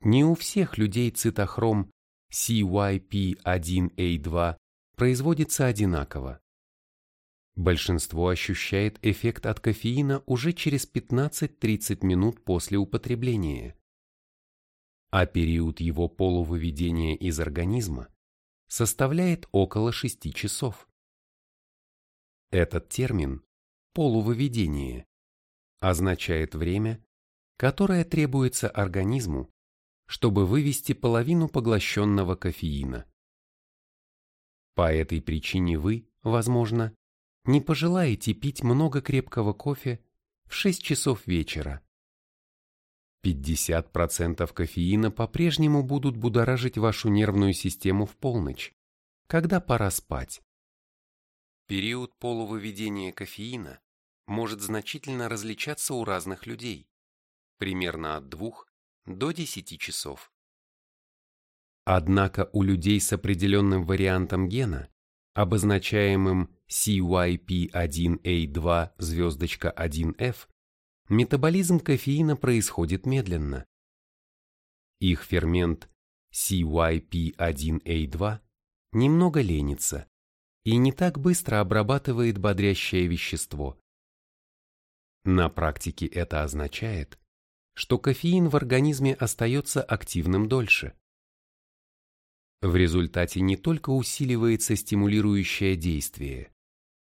Не у всех людей цитохром CYP1A2 производится одинаково. Большинство ощущает эффект от кофеина уже через 15-30 минут после употребления, а период его полувыведения из организма составляет около 6 часов. Этот термин «полувыведение» означает время, которое требуется организму, чтобы вывести половину поглощенного кофеина. По этой причине вы, возможно, не пожелаете пить много крепкого кофе в 6 часов вечера. 50% кофеина по-прежнему будут будоражить вашу нервную систему в полночь, когда пора спать. Период полувыведения кофеина может значительно различаться у разных людей, примерно от 2 до 10 часов. Однако у людей с определенным вариантом гена, обозначаемым CYP1A2 звездочка 1F, метаболизм кофеина происходит медленно. Их фермент CYP1A2 немного ленится и не так быстро обрабатывает бодрящее вещество. На практике это означает, что кофеин в организме остается активным дольше. В результате не только усиливается стимулирующее действие,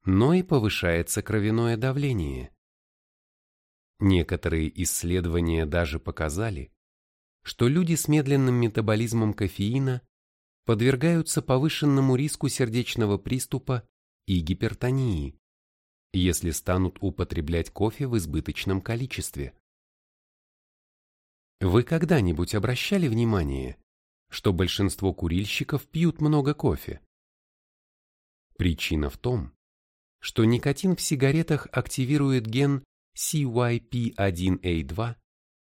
но и повышается кровяное давление. Некоторые исследования даже показали, что люди с медленным метаболизмом кофеина подвергаются повышенному риску сердечного приступа и гипертонии, если станут употреблять кофе в избыточном количестве. Вы когда-нибудь обращали внимание, что большинство курильщиков пьют много кофе? Причина в том, что никотин в сигаретах активирует ген CYP1A2,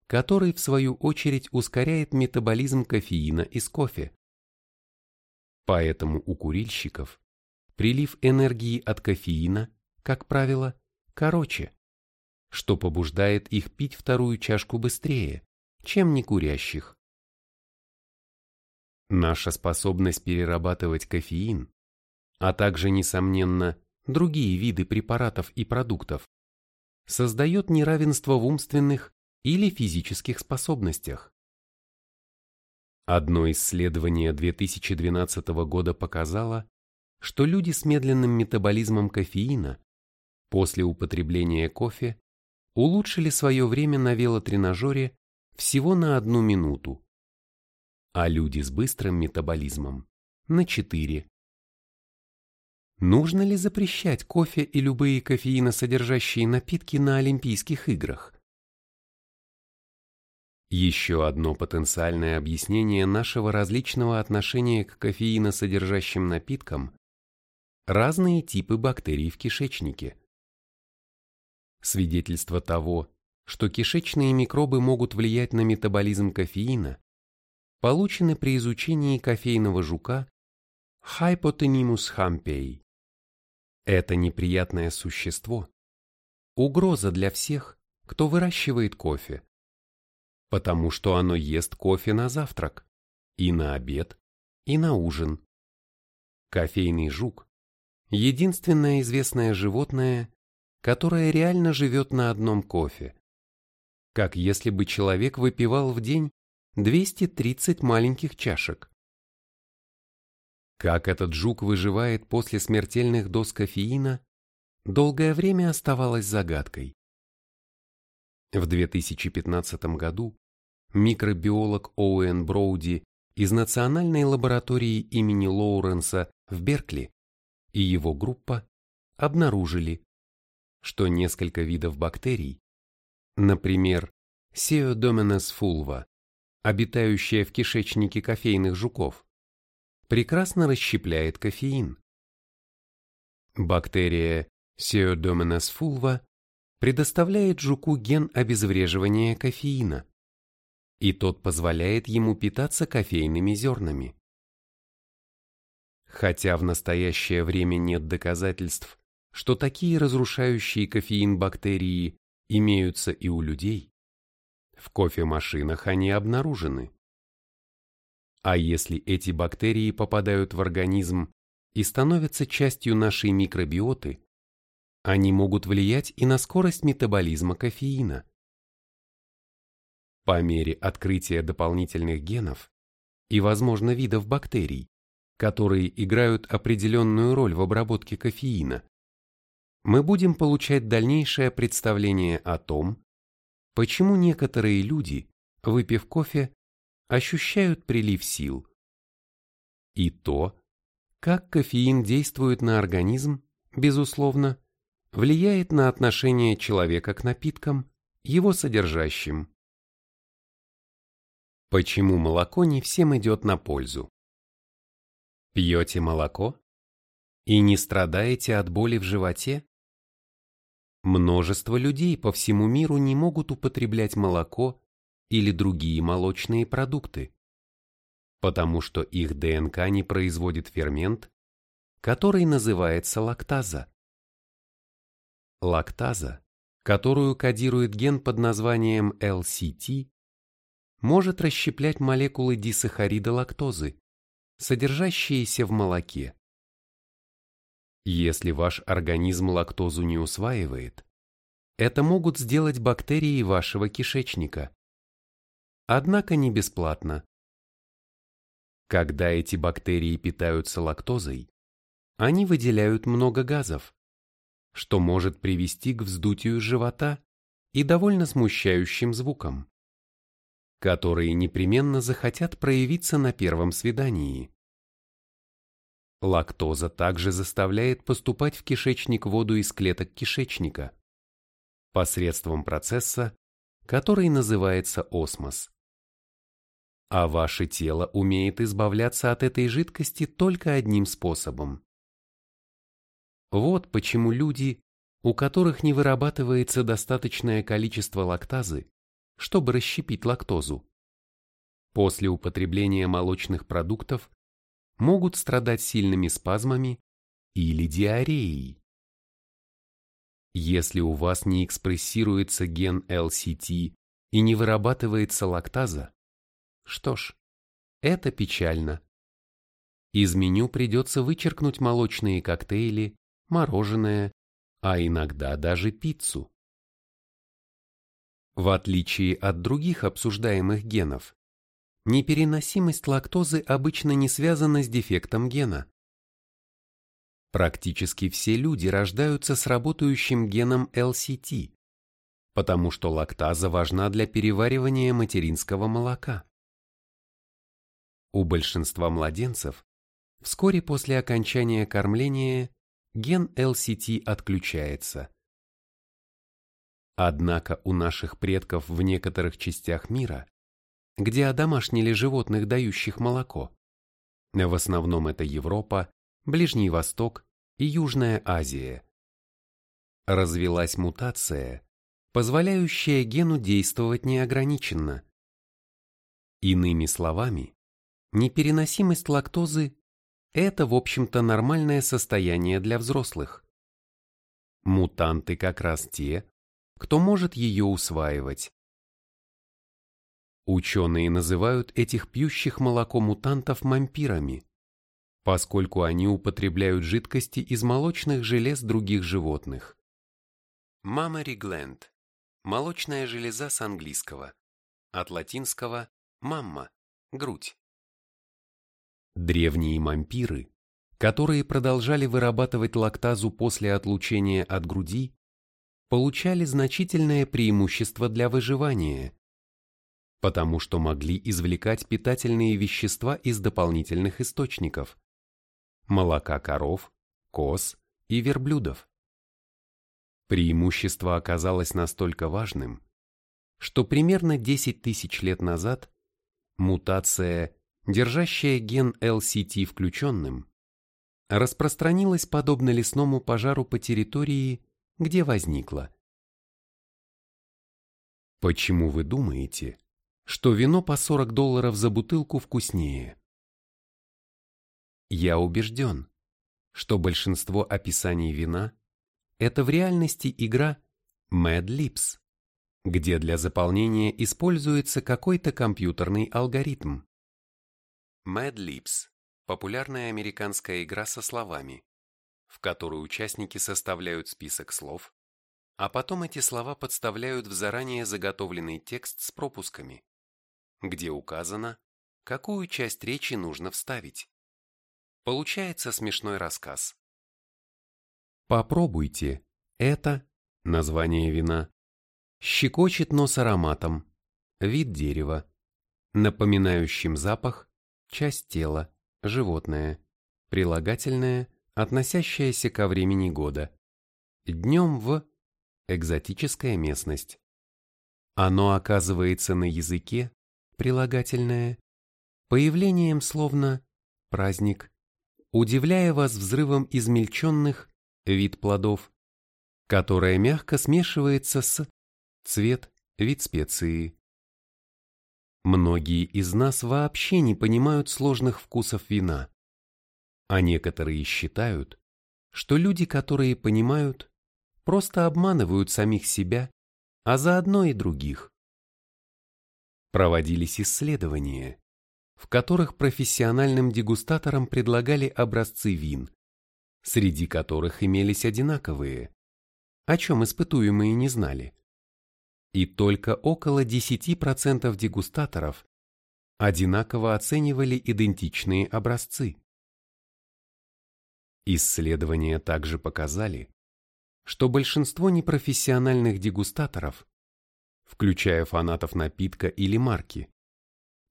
который в свою очередь ускоряет метаболизм кофеина из кофе. Поэтому у курильщиков прилив энергии от кофеина, как правило, короче, что побуждает их пить вторую чашку быстрее, чем не курящих. Наша способность перерабатывать кофеин, а также, несомненно, другие виды препаратов и продуктов, создает неравенство в умственных или физических способностях. Одно исследование 2012 года показало, что люди с медленным метаболизмом кофеина после употребления кофе улучшили свое время на велотренажере всего на одну минуту, а люди с быстрым метаболизмом – на 4. Нужно ли запрещать кофе и любые кофеиносодержащие напитки на Олимпийских играх? Еще одно потенциальное объяснение нашего различного отношения к кофеиносодержащим напиткам – разные типы бактерий в кишечнике. Свидетельство того, что кишечные микробы могут влиять на метаболизм кофеина, получены при изучении кофейного жука Hypotenemus hampei. Это неприятное существо – угроза для всех, кто выращивает кофе, потому что оно ест кофе на завтрак, и на обед, и на ужин. Кофейный жук – единственное известное животное, которое реально живет на одном кофе, как если бы человек выпивал в день 230 маленьких чашек. Как этот жук выживает после смертельных доз кофеина, долгое время оставалось загадкой. В 2015 году микробиолог Оуэн Броуди из Национальной лаборатории имени Лоуренса в Беркли и его группа обнаружили, что несколько видов бактерий, например, Seodomonas fulva, обитающая в кишечнике кофейных жуков, прекрасно расщепляет кофеин. Бактерия Pseudomonas fulva предоставляет жуку ген обезвреживания кофеина, и тот позволяет ему питаться кофейными зернами. Хотя в настоящее время нет доказательств, что такие разрушающие кофеин бактерии имеются и у людей, в кофемашинах они обнаружены. А если эти бактерии попадают в организм и становятся частью нашей микробиоты, они могут влиять и на скорость метаболизма кофеина. По мере открытия дополнительных генов и, возможно, видов бактерий, которые играют определенную роль в обработке кофеина, мы будем получать дальнейшее представление о том, почему некоторые люди, выпив кофе, ощущают прилив сил. И то, как кофеин действует на организм, безусловно, влияет на отношение человека к напиткам, его содержащим. Почему молоко не всем идет на пользу? Пьете молоко? И не страдаете от боли в животе? Множество людей по всему миру не могут употреблять молоко или другие молочные продукты, потому что их ДНК не производит фермент, который называется лактаза. Лактаза, которую кодирует ген под названием LCT, может расщеплять молекулы дисахарида лактозы, содержащиеся в молоке. Если ваш организм лактозу не усваивает, это могут сделать бактерии вашего кишечника. Однако не бесплатно. Когда эти бактерии питаются лактозой, они выделяют много газов, что может привести к вздутию живота и довольно смущающим звукам, которые непременно захотят проявиться на первом свидании. Лактоза также заставляет поступать в кишечник воду из клеток кишечника посредством процесса, который называется осмос. А ваше тело умеет избавляться от этой жидкости только одним способом. Вот почему люди, у которых не вырабатывается достаточное количество лактазы, чтобы расщепить лактозу, после употребления молочных продуктов могут страдать сильными спазмами или диареей. Если у вас не экспрессируется ген LCT и не вырабатывается лактаза, что ж, это печально. Из меню придется вычеркнуть молочные коктейли, мороженое, а иногда даже пиццу. В отличие от других обсуждаемых генов, непереносимость лактозы обычно не связана с дефектом гена. Практически все люди рождаются с работающим геном LCT, потому что лактаза важна для переваривания материнского молока. У большинства младенцев вскоре после окончания кормления ген LCT отключается. Однако у наших предков в некоторых частях мира, где одомашнили животных, дающих молоко, в основном это Европа, Ближний Восток и Южная Азия. Развилась мутация, позволяющая гену действовать неограниченно. Иными словами, непереносимость лактозы – это, в общем-то, нормальное состояние для взрослых. Мутанты как раз те, кто может ее усваивать. Ученые называют этих пьющих молоко мутантов мампирами поскольку они употребляют жидкости из молочных желез других животных. Mammary gland – молочная железа с английского, от латинского «мамма» – грудь. Древние мампиры, которые продолжали вырабатывать лактазу после отлучения от груди, получали значительное преимущество для выживания, потому что могли извлекать питательные вещества из дополнительных источников молока коров, коз и верблюдов. Преимущество оказалось настолько важным, что примерно 10 тысяч лет назад мутация, держащая ген LCT включенным, распространилась подобно лесному пожару по территории, где возникла. Почему вы думаете, что вино по 40 долларов за бутылку вкуснее? Я убежден, что большинство описаний вина – это в реальности игра Mad Libs, где для заполнения используется какой-то компьютерный алгоритм. Mad Libs – популярная американская игра со словами, в которой участники составляют список слов, а потом эти слова подставляют в заранее заготовленный текст с пропусками, где указано, какую часть речи нужно вставить. Получается смешной рассказ. Попробуйте. Это название вина. Щекочет нос ароматом. Вид дерева. Напоминающим запах. Часть тела. Животное. Прилагательное, относящееся ко времени года. Днем в экзотическая местность. Оно оказывается на языке, прилагательное, появлением словно праздник, удивляя вас взрывом измельченных вид плодов, которое мягко смешивается с цвет, вид специи. Многие из нас вообще не понимают сложных вкусов вина, а некоторые считают, что люди, которые понимают, просто обманывают самих себя, а заодно и других. Проводились исследования, в которых профессиональным дегустаторам предлагали образцы вин, среди которых имелись одинаковые, о чем испытуемые не знали. И только около 10% дегустаторов одинаково оценивали идентичные образцы. Исследования также показали, что большинство непрофессиональных дегустаторов, включая фанатов напитка или марки,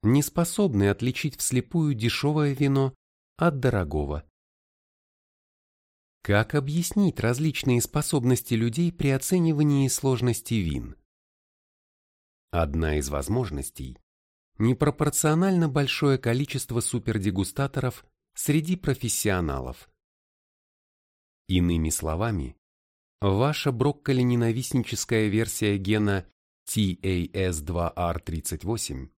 не способны отличить вслепую дешевое вино от дорогого. Как объяснить различные способности людей при оценивании сложности вин? Одна из возможностей – непропорционально большое количество супердегустаторов среди профессионалов. Иными словами, ваша брокколи-ненавистническая версия гена TAS2R38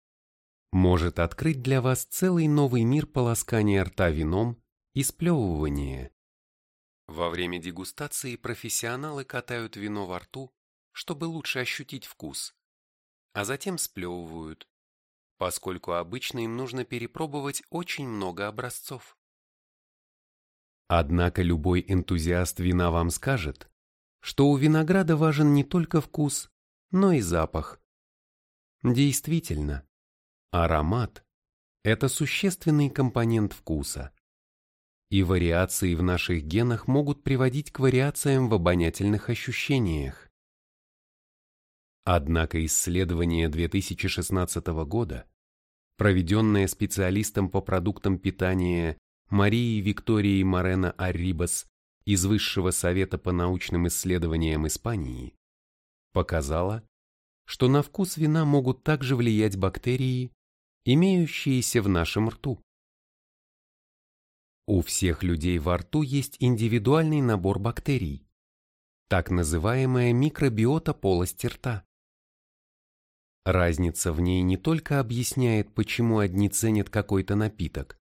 может открыть для вас целый новый мир полоскания рта вином и сплевывания. Во время дегустации профессионалы катают вино во рту, чтобы лучше ощутить вкус, а затем сплевывают, поскольку обычно им нужно перепробовать очень много образцов. Однако любой энтузиаст вина вам скажет, что у винограда важен не только вкус, но и запах. Действительно, аромат – это существенный компонент вкуса и вариации в наших генах могут приводить к вариациям в обонятельных ощущениях. Однако исследование 2016 года, проведенное специалистом по продуктам питания Марией Викторией Морено Аррибас из Высшего совета по научным исследованиям Испании, показало, что на вкус вина могут также влиять бактерии, имеющиеся в нашем рту. У всех людей во рту есть индивидуальный набор бактерий, так называемая микробиота полости рта. Разница в ней не только объясняет, почему одни ценят какой-то напиток,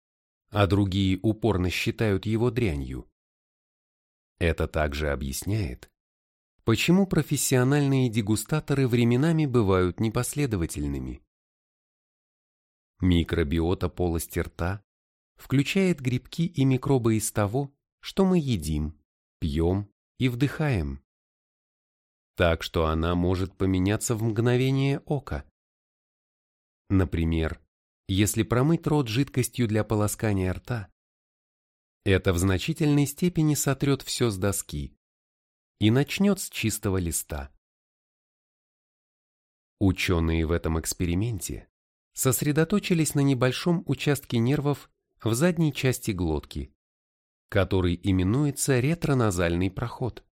а другие упорно считают его дрянью. Это также объясняет, почему профессиональные дегустаторы временами бывают непоследовательными. Микробиота полости рта включает грибки и микробы из того, что мы едим, пьем и вдыхаем. Так что она может поменяться в мгновение ока. Например, если промыть рот жидкостью для полоскания рта, это в значительной степени сотрет все с доски и начнет с чистого листа. Ученые в этом эксперименте сосредоточились на небольшом участке нервов в задней части глотки, который именуется ретроназальный проход.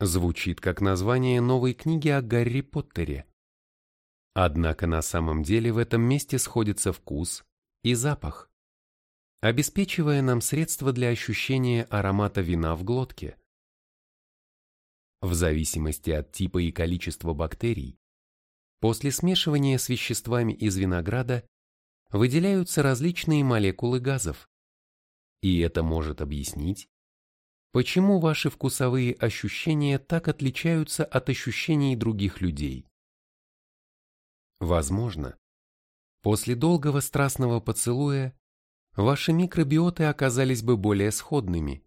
Звучит как название новой книги о Гарри Поттере. Однако на самом деле в этом месте сходятся вкус и запах, обеспечивая нам средства для ощущения аромата вина в глотке. В зависимости от типа и количества бактерий, после смешивания с веществами из винограда выделяются различные молекулы газов. И это может объяснить, почему ваши вкусовые ощущения так отличаются от ощущений других людей. Возможно, после долгого страстного поцелуя ваши микробиоты оказались бы более сходными,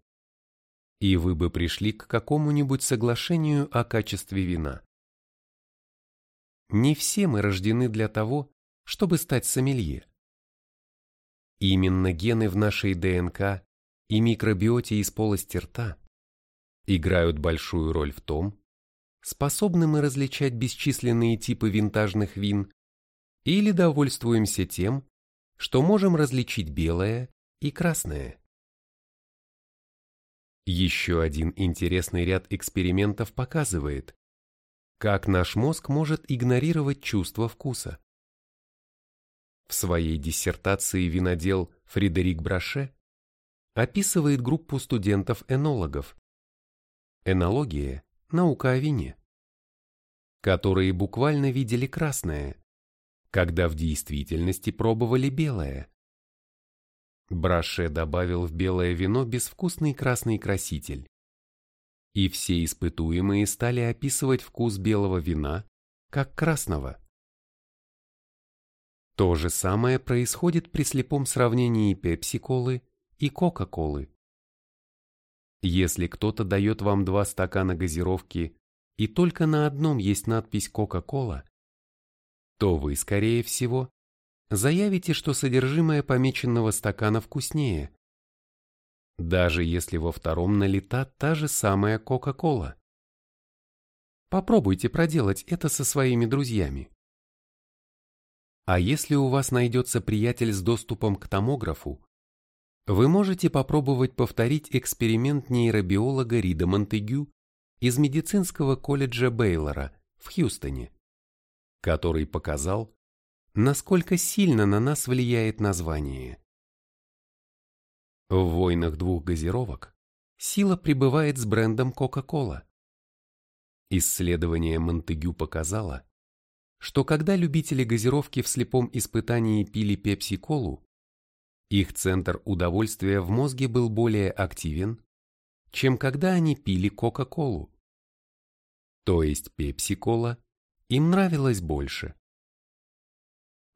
и вы бы пришли к какому-нибудь соглашению о качестве вина. Не все мы рождены для того, чтобы стать сомелье. Именно гены в нашей ДНК и микробиоте из полости рта играют большую роль в том, способны мы различать бесчисленные типы винтажных вин или довольствуемся тем, что можем различить белое и красное. Еще один интересный ряд экспериментов показывает, как наш мозг может игнорировать чувство вкуса. В своей диссертации винодел Фредерик Браше описывает группу студентов-энологов. Энология – наука о вине, которые буквально видели красное, когда в действительности пробовали белое. Браше добавил в белое вино безвкусный красный краситель. И все испытуемые стали описывать вкус белого вина как красного. То же самое происходит при слепом сравнении пепси-колы и кока-колы. Если кто-то дает вам два стакана газировки и только на одном есть надпись «Кока-кола», то вы, скорее всего, заявите, что содержимое помеченного стакана вкуснее, даже если во втором налита та же самая Кока-кола. Попробуйте проделать это со своими друзьями. А если у вас найдется приятель с доступом к томографу, вы можете попробовать повторить эксперимент нейробиолога Рида Монтегю из медицинского колледжа Бейлора в Хьюстоне, который показал, насколько сильно на нас влияет название. В войнах двух газировок сила пребывает с брендом Coca-Cola. Исследование Монтегю показало, что когда любители газировки в слепом испытании пили пепси-колу, их центр удовольствия в мозге был более активен, чем когда они пили Кока-Колу. То есть пепси-кола им нравилась больше.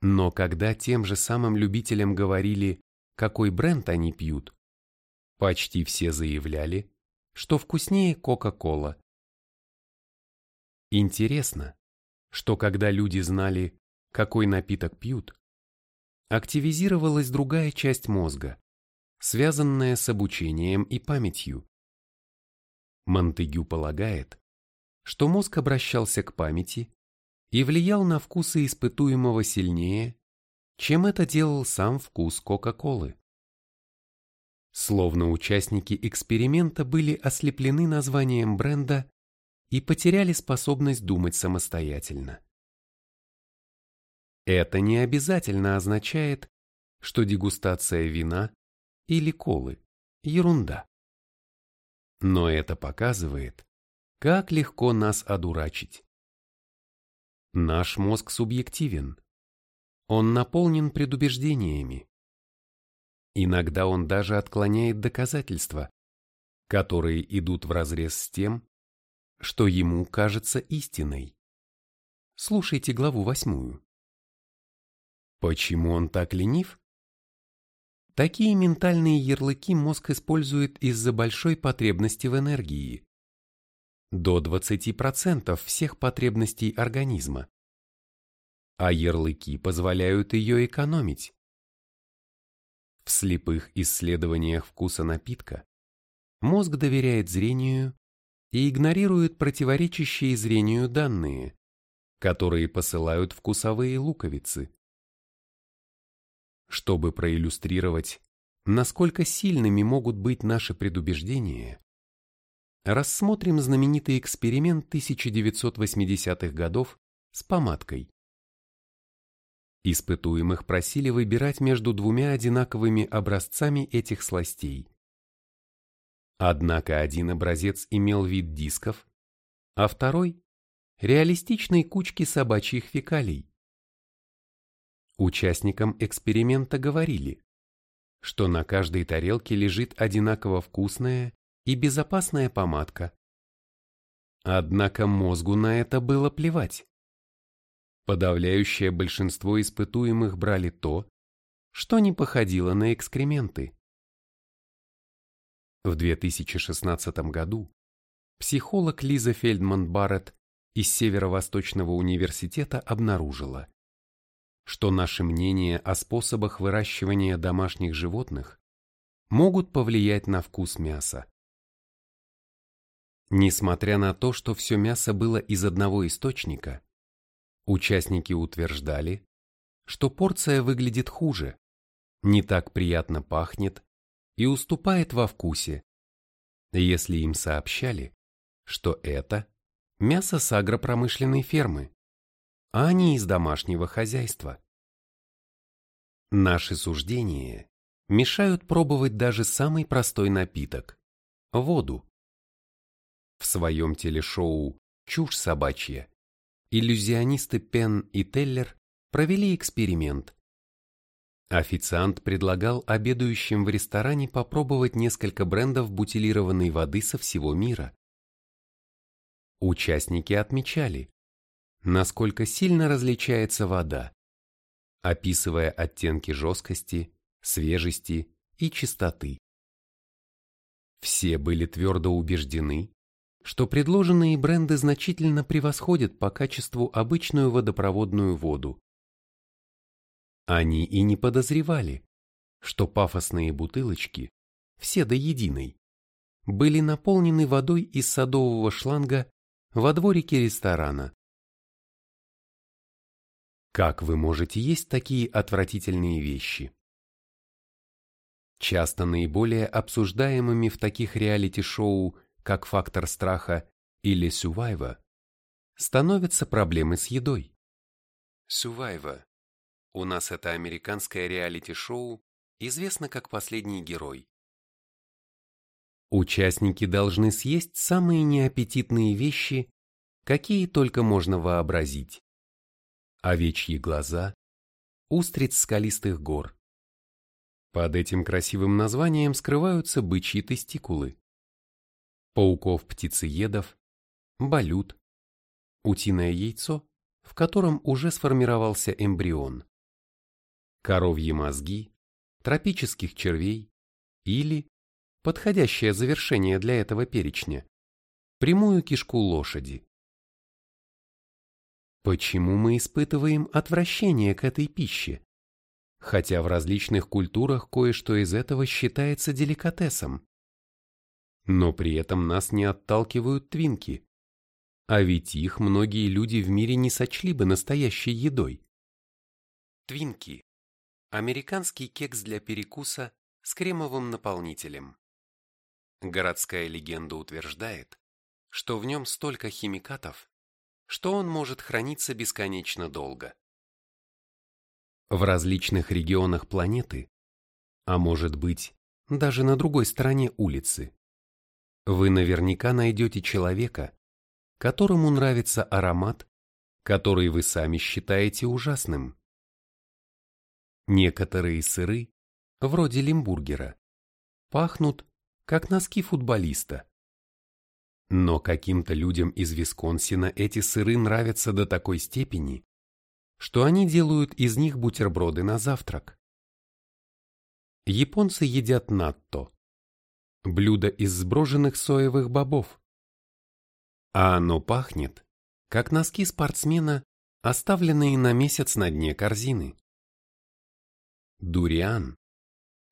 Но когда тем же самым любителям говорили, какой бренд они пьют, почти все заявляли, что вкуснее Кока-Кола. Интересно, что когда люди знали, какой напиток пьют, активизировалась другая часть мозга, связанная с обучением и памятью. Монтегю полагает, что мозг обращался к памяти и влиял на вкусы испытуемого сильнее, чем это делал сам вкус Кока-Колы. Словно участники эксперимента были ослеплены названием бренда и потеряли способность думать самостоятельно. Это не обязательно означает, что дегустация вина или колы – ерунда. Но это показывает, как легко нас одурачить. Наш мозг субъективен. Он наполнен предубеждениями. Иногда он даже отклоняет доказательства, которые идут вразрез с тем, что ему кажется истиной. Слушайте главу восьмую. Почему он так ленив? Такие ментальные ярлыки мозг использует из-за большой потребности в энергии. До 20% всех потребностей организма. А ярлыки позволяют ее экономить. В слепых исследованиях вкуса напитка мозг доверяет зрению и игнорирует противоречащие зрению данные, которые посылают вкусовые луковицы чтобы проиллюстрировать, насколько сильными могут быть наши предубеждения, рассмотрим знаменитый эксперимент 1980-х годов с помадкой. Испытуемых просили выбирать между двумя одинаковыми образцами этих сластей. Однако один образец имел вид дисков, а второй – реалистичной кучки собачьих фекалий. Участникам эксперимента говорили, что на каждой тарелке лежит одинаково вкусная и безопасная помадка. Однако мозгу на это было плевать. Подавляющее большинство испытуемых брали то, что не походило на экскременты. В 2016 году психолог Лиза Фельдман Барретт из Северо-Восточного университета обнаружила, что наши мнения о способах выращивания домашних животных могут повлиять на вкус мяса. Несмотря на то, что все мясо было из одного источника, участники утверждали, что порция выглядит хуже, не так приятно пахнет и уступает во вкусе, если им сообщали, что это мясо с агропромышленной фермы а не из домашнего хозяйства. Наши суждения мешают пробовать даже самый простой напиток – воду. В своем телешоу «Чушь собачья» иллюзионисты Пен и Теллер провели эксперимент. Официант предлагал обедающим в ресторане попробовать несколько брендов бутилированной воды со всего мира. Участники отмечали, насколько сильно различается вода, описывая оттенки жесткости, свежести и чистоты. Все были твердо убеждены, что предложенные бренды значительно превосходят по качеству обычную водопроводную воду. Они и не подозревали, что пафосные бутылочки, все до единой, были наполнены водой из садового шланга во дворике ресторана. Как вы можете есть такие отвратительные вещи? Часто наиболее обсуждаемыми в таких реалити-шоу, как «Фактор страха» или «Survivor», становятся проблемы с едой. Survivor. У нас это американское реалити-шоу, известно как «Последний герой». Участники должны съесть самые неаппетитные вещи, какие только можно вообразить. Овечьи глаза, устриц скалистых гор. Под этим красивым названием скрываются бычьи тестикулы. Пауков-птицеедов, балют, утиное яйцо, в котором уже сформировался эмбрион, коровьи мозги, тропических червей или подходящее завершение для этого перечня, прямую кишку лошади. Почему мы испытываем отвращение к этой пище? Хотя в различных культурах кое-что из этого считается деликатесом. Но при этом нас не отталкивают твинки. А ведь их многие люди в мире не сочли бы настоящей едой. Твинки – американский кекс для перекуса с кремовым наполнителем. Городская легенда утверждает, что в нем столько химикатов, что он может храниться бесконечно долго. В различных регионах планеты, а может быть, даже на другой стороне улицы, вы наверняка найдете человека, которому нравится аромат, который вы сами считаете ужасным. Некоторые сыры, вроде лимбургера, пахнут как носки футболиста. Но каким-то людям из Висконсина эти сыры нравятся до такой степени, что они делают из них бутерброды на завтрак. Японцы едят натто, блюдо из сброженных соевых бобов. А оно пахнет, как носки спортсмена, оставленные на месяц на дне корзины. Дуриан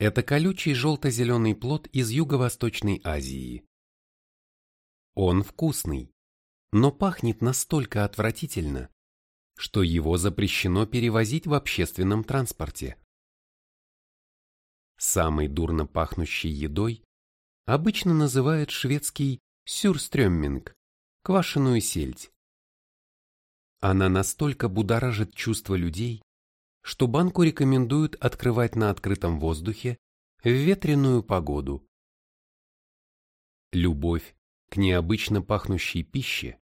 это колючий желто-зеленый плод из Юго-Восточной Азии. Он вкусный, но пахнет настолько отвратительно, что его запрещено перевозить в общественном транспорте. Самой дурно пахнущей едой обычно называют шведский сюрстрёмминг – квашеную сельдь. Она настолько будоражит чувства людей, что банку рекомендуют открывать на открытом воздухе в ветреную погоду. Любовь к необычно пахнущей пище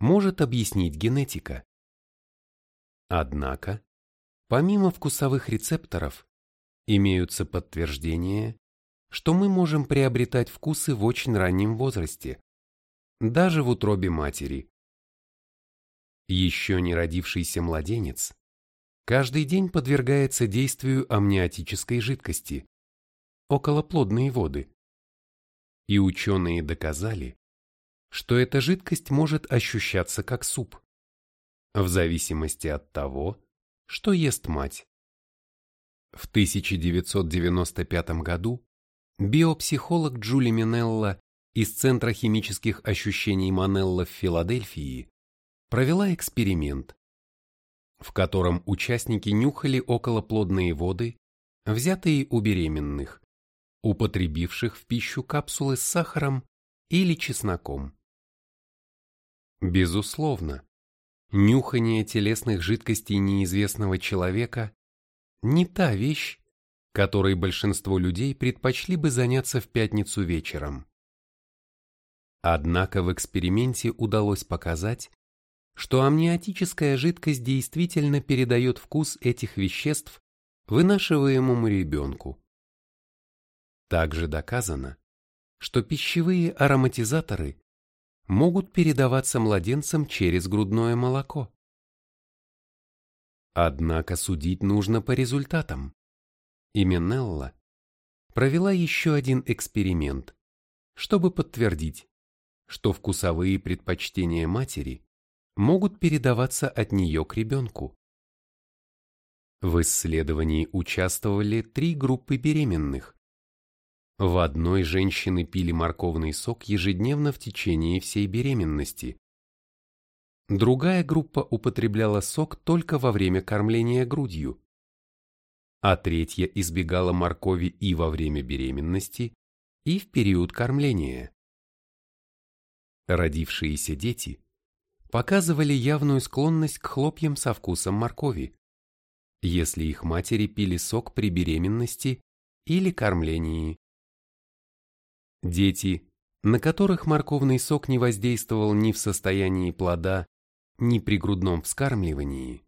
может объяснить генетика. Однако, помимо вкусовых рецепторов, имеются подтверждения, что мы можем приобретать вкусы в очень раннем возрасте, даже в утробе матери. Еще не родившийся младенец каждый день подвергается действию амниотической жидкости, околоплодные воды. И ученые доказали, что эта жидкость может ощущаться как суп, в зависимости от того, что ест мать. В 1995 году биопсихолог Джули Минелла из Центра химических ощущений Манелла в Филадельфии провела эксперимент, в котором участники нюхали околоплодные воды, взятые у беременных, употребивших в пищу капсулы с сахаром или чесноком. Безусловно, нюхание телесных жидкостей неизвестного человека не та вещь, которой большинство людей предпочли бы заняться в пятницу вечером. Однако в эксперименте удалось показать, что амниотическая жидкость действительно передает вкус этих веществ вынашиваемому ребенку. Также доказано, что пищевые ароматизаторы могут передаваться младенцам через грудное молоко. Однако судить нужно по результатам. И Менелла провела еще один эксперимент, чтобы подтвердить, что вкусовые предпочтения матери могут передаваться от нее к ребенку. В исследовании участвовали три группы беременных. В одной женщины пили морковный сок ежедневно в течение всей беременности. Другая группа употребляла сок только во время кормления грудью. А третья избегала моркови и во время беременности, и в период кормления. Родившиеся дети показывали явную склонность к хлопьям со вкусом моркови, если их матери пили сок при беременности или кормлении. Дети, на которых морковный сок не воздействовал ни в состоянии плода, ни при грудном вскармливании,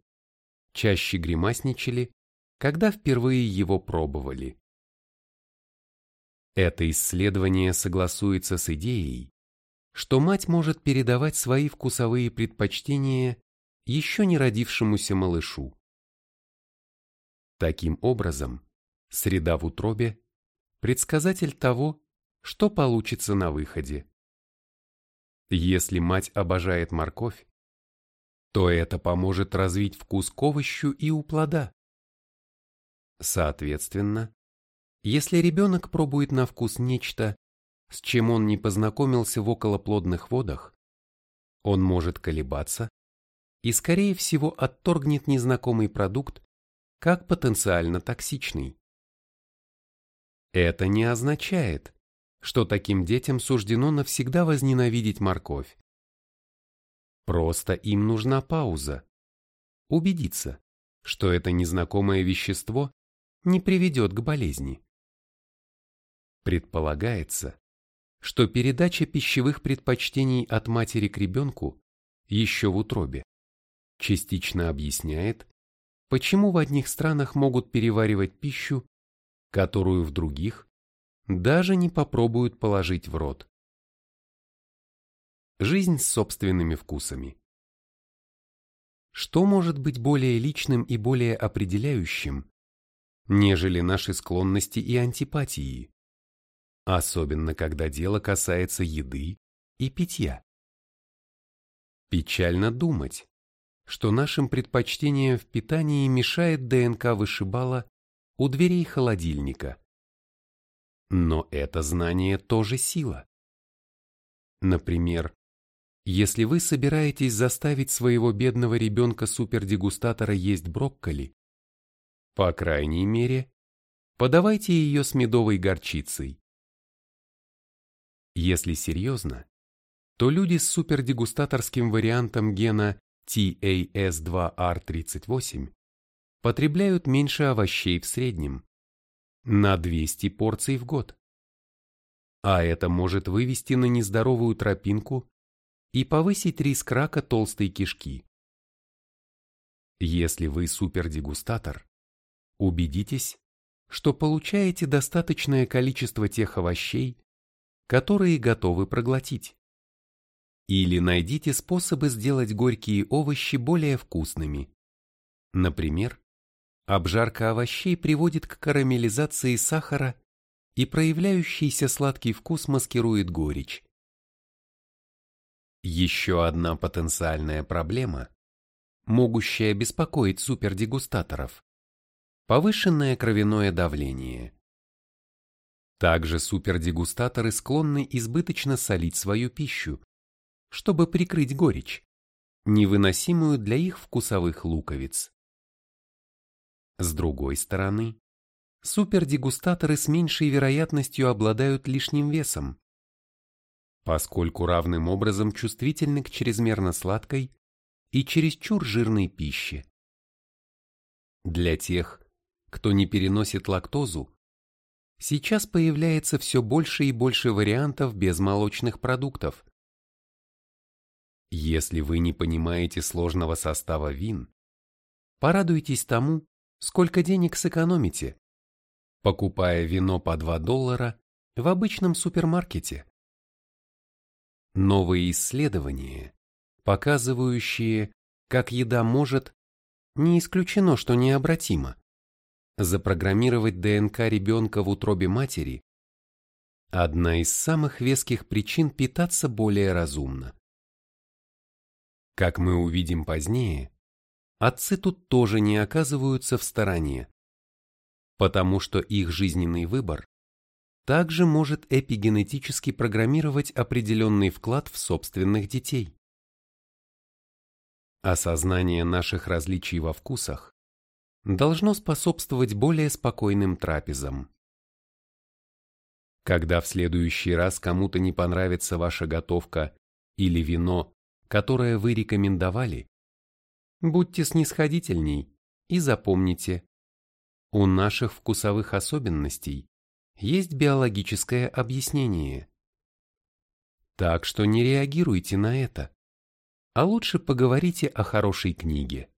чаще гримасничали, когда впервые его пробовали. Это исследование согласуется с идеей, что мать может передавать свои вкусовые предпочтения еще не родившемуся малышу. Таким образом, среда в утробе – предсказатель того, что получится на выходе. Если мать обожает морковь, то это поможет развить вкус к овощу и у плода. Соответственно, если ребенок пробует на вкус нечто, с чем он не познакомился в околоплодных водах, он может колебаться и, скорее всего, отторгнет незнакомый продукт как потенциально токсичный. Это не означает, что таким детям суждено навсегда возненавидеть морковь. Просто им нужна пауза. Убедиться, что это незнакомое вещество не приведет к болезни. Предполагается, что передача пищевых предпочтений от матери к ребенку еще в утробе частично объясняет, почему в одних странах могут переваривать пищу, которую в других даже не попробуют положить в рот. Жизнь с собственными вкусами. Что может быть более личным и более определяющим, нежели наши склонности и антипатии, особенно когда дело касается еды и питья? Печально думать, что нашим предпочтениям в питании мешает ДНК вышибала у дверей холодильника. Но это знание тоже сила. Например, если вы собираетесь заставить своего бедного ребенка-супердегустатора есть брокколи, по крайней мере, подавайте ее с медовой горчицей. Если серьезно, то люди с супердегустаторским вариантом гена TAS2R38 потребляют меньше овощей в среднем, на 200 порций в год. А это может вывести на нездоровую тропинку и повысить риск рака толстой кишки. Если вы супердегустатор, убедитесь, что получаете достаточное количество тех овощей, которые готовы проглотить. Или найдите способы сделать горькие овощи более вкусными. Например, обжарка овощей приводит к карамелизации сахара и проявляющийся сладкий вкус маскирует горечь. Еще одна потенциальная проблема, могущая беспокоить супердегустаторов – повышенное кровяное давление. Также супердегустаторы склонны избыточно солить свою пищу, чтобы прикрыть горечь, невыносимую для их вкусовых луковиц. С другой стороны, супердегустаторы с меньшей вероятностью обладают лишним весом, поскольку равным образом чувствительны к чрезмерно сладкой и чересчур жирной пище. Для тех, кто не переносит лактозу, сейчас появляется все больше и больше вариантов безмолочных продуктов, если вы не понимаете сложного состава вин, порадуйтесь тому, сколько денег сэкономите, покупая вино по 2 доллара в обычном супермаркете. Новые исследования, показывающие, как еда может не исключено, что необратимо. Запрограммировать ДНК ребенка в утробе матери – одна из самых веских причин питаться более разумно. Как мы увидим позднее, отцы тут тоже не оказываются в стороне, потому что их жизненный выбор также может эпигенетически программировать определенный вклад в собственных детей. Осознание наших различий во вкусах должно способствовать более спокойным трапезам. Когда в следующий раз кому-то не понравится ваша готовка или вино, которое вы рекомендовали, будьте снисходительней и запомните, у наших вкусовых особенностей есть биологическое объяснение. Так что не реагируйте на это, а лучше поговорите о хорошей книге.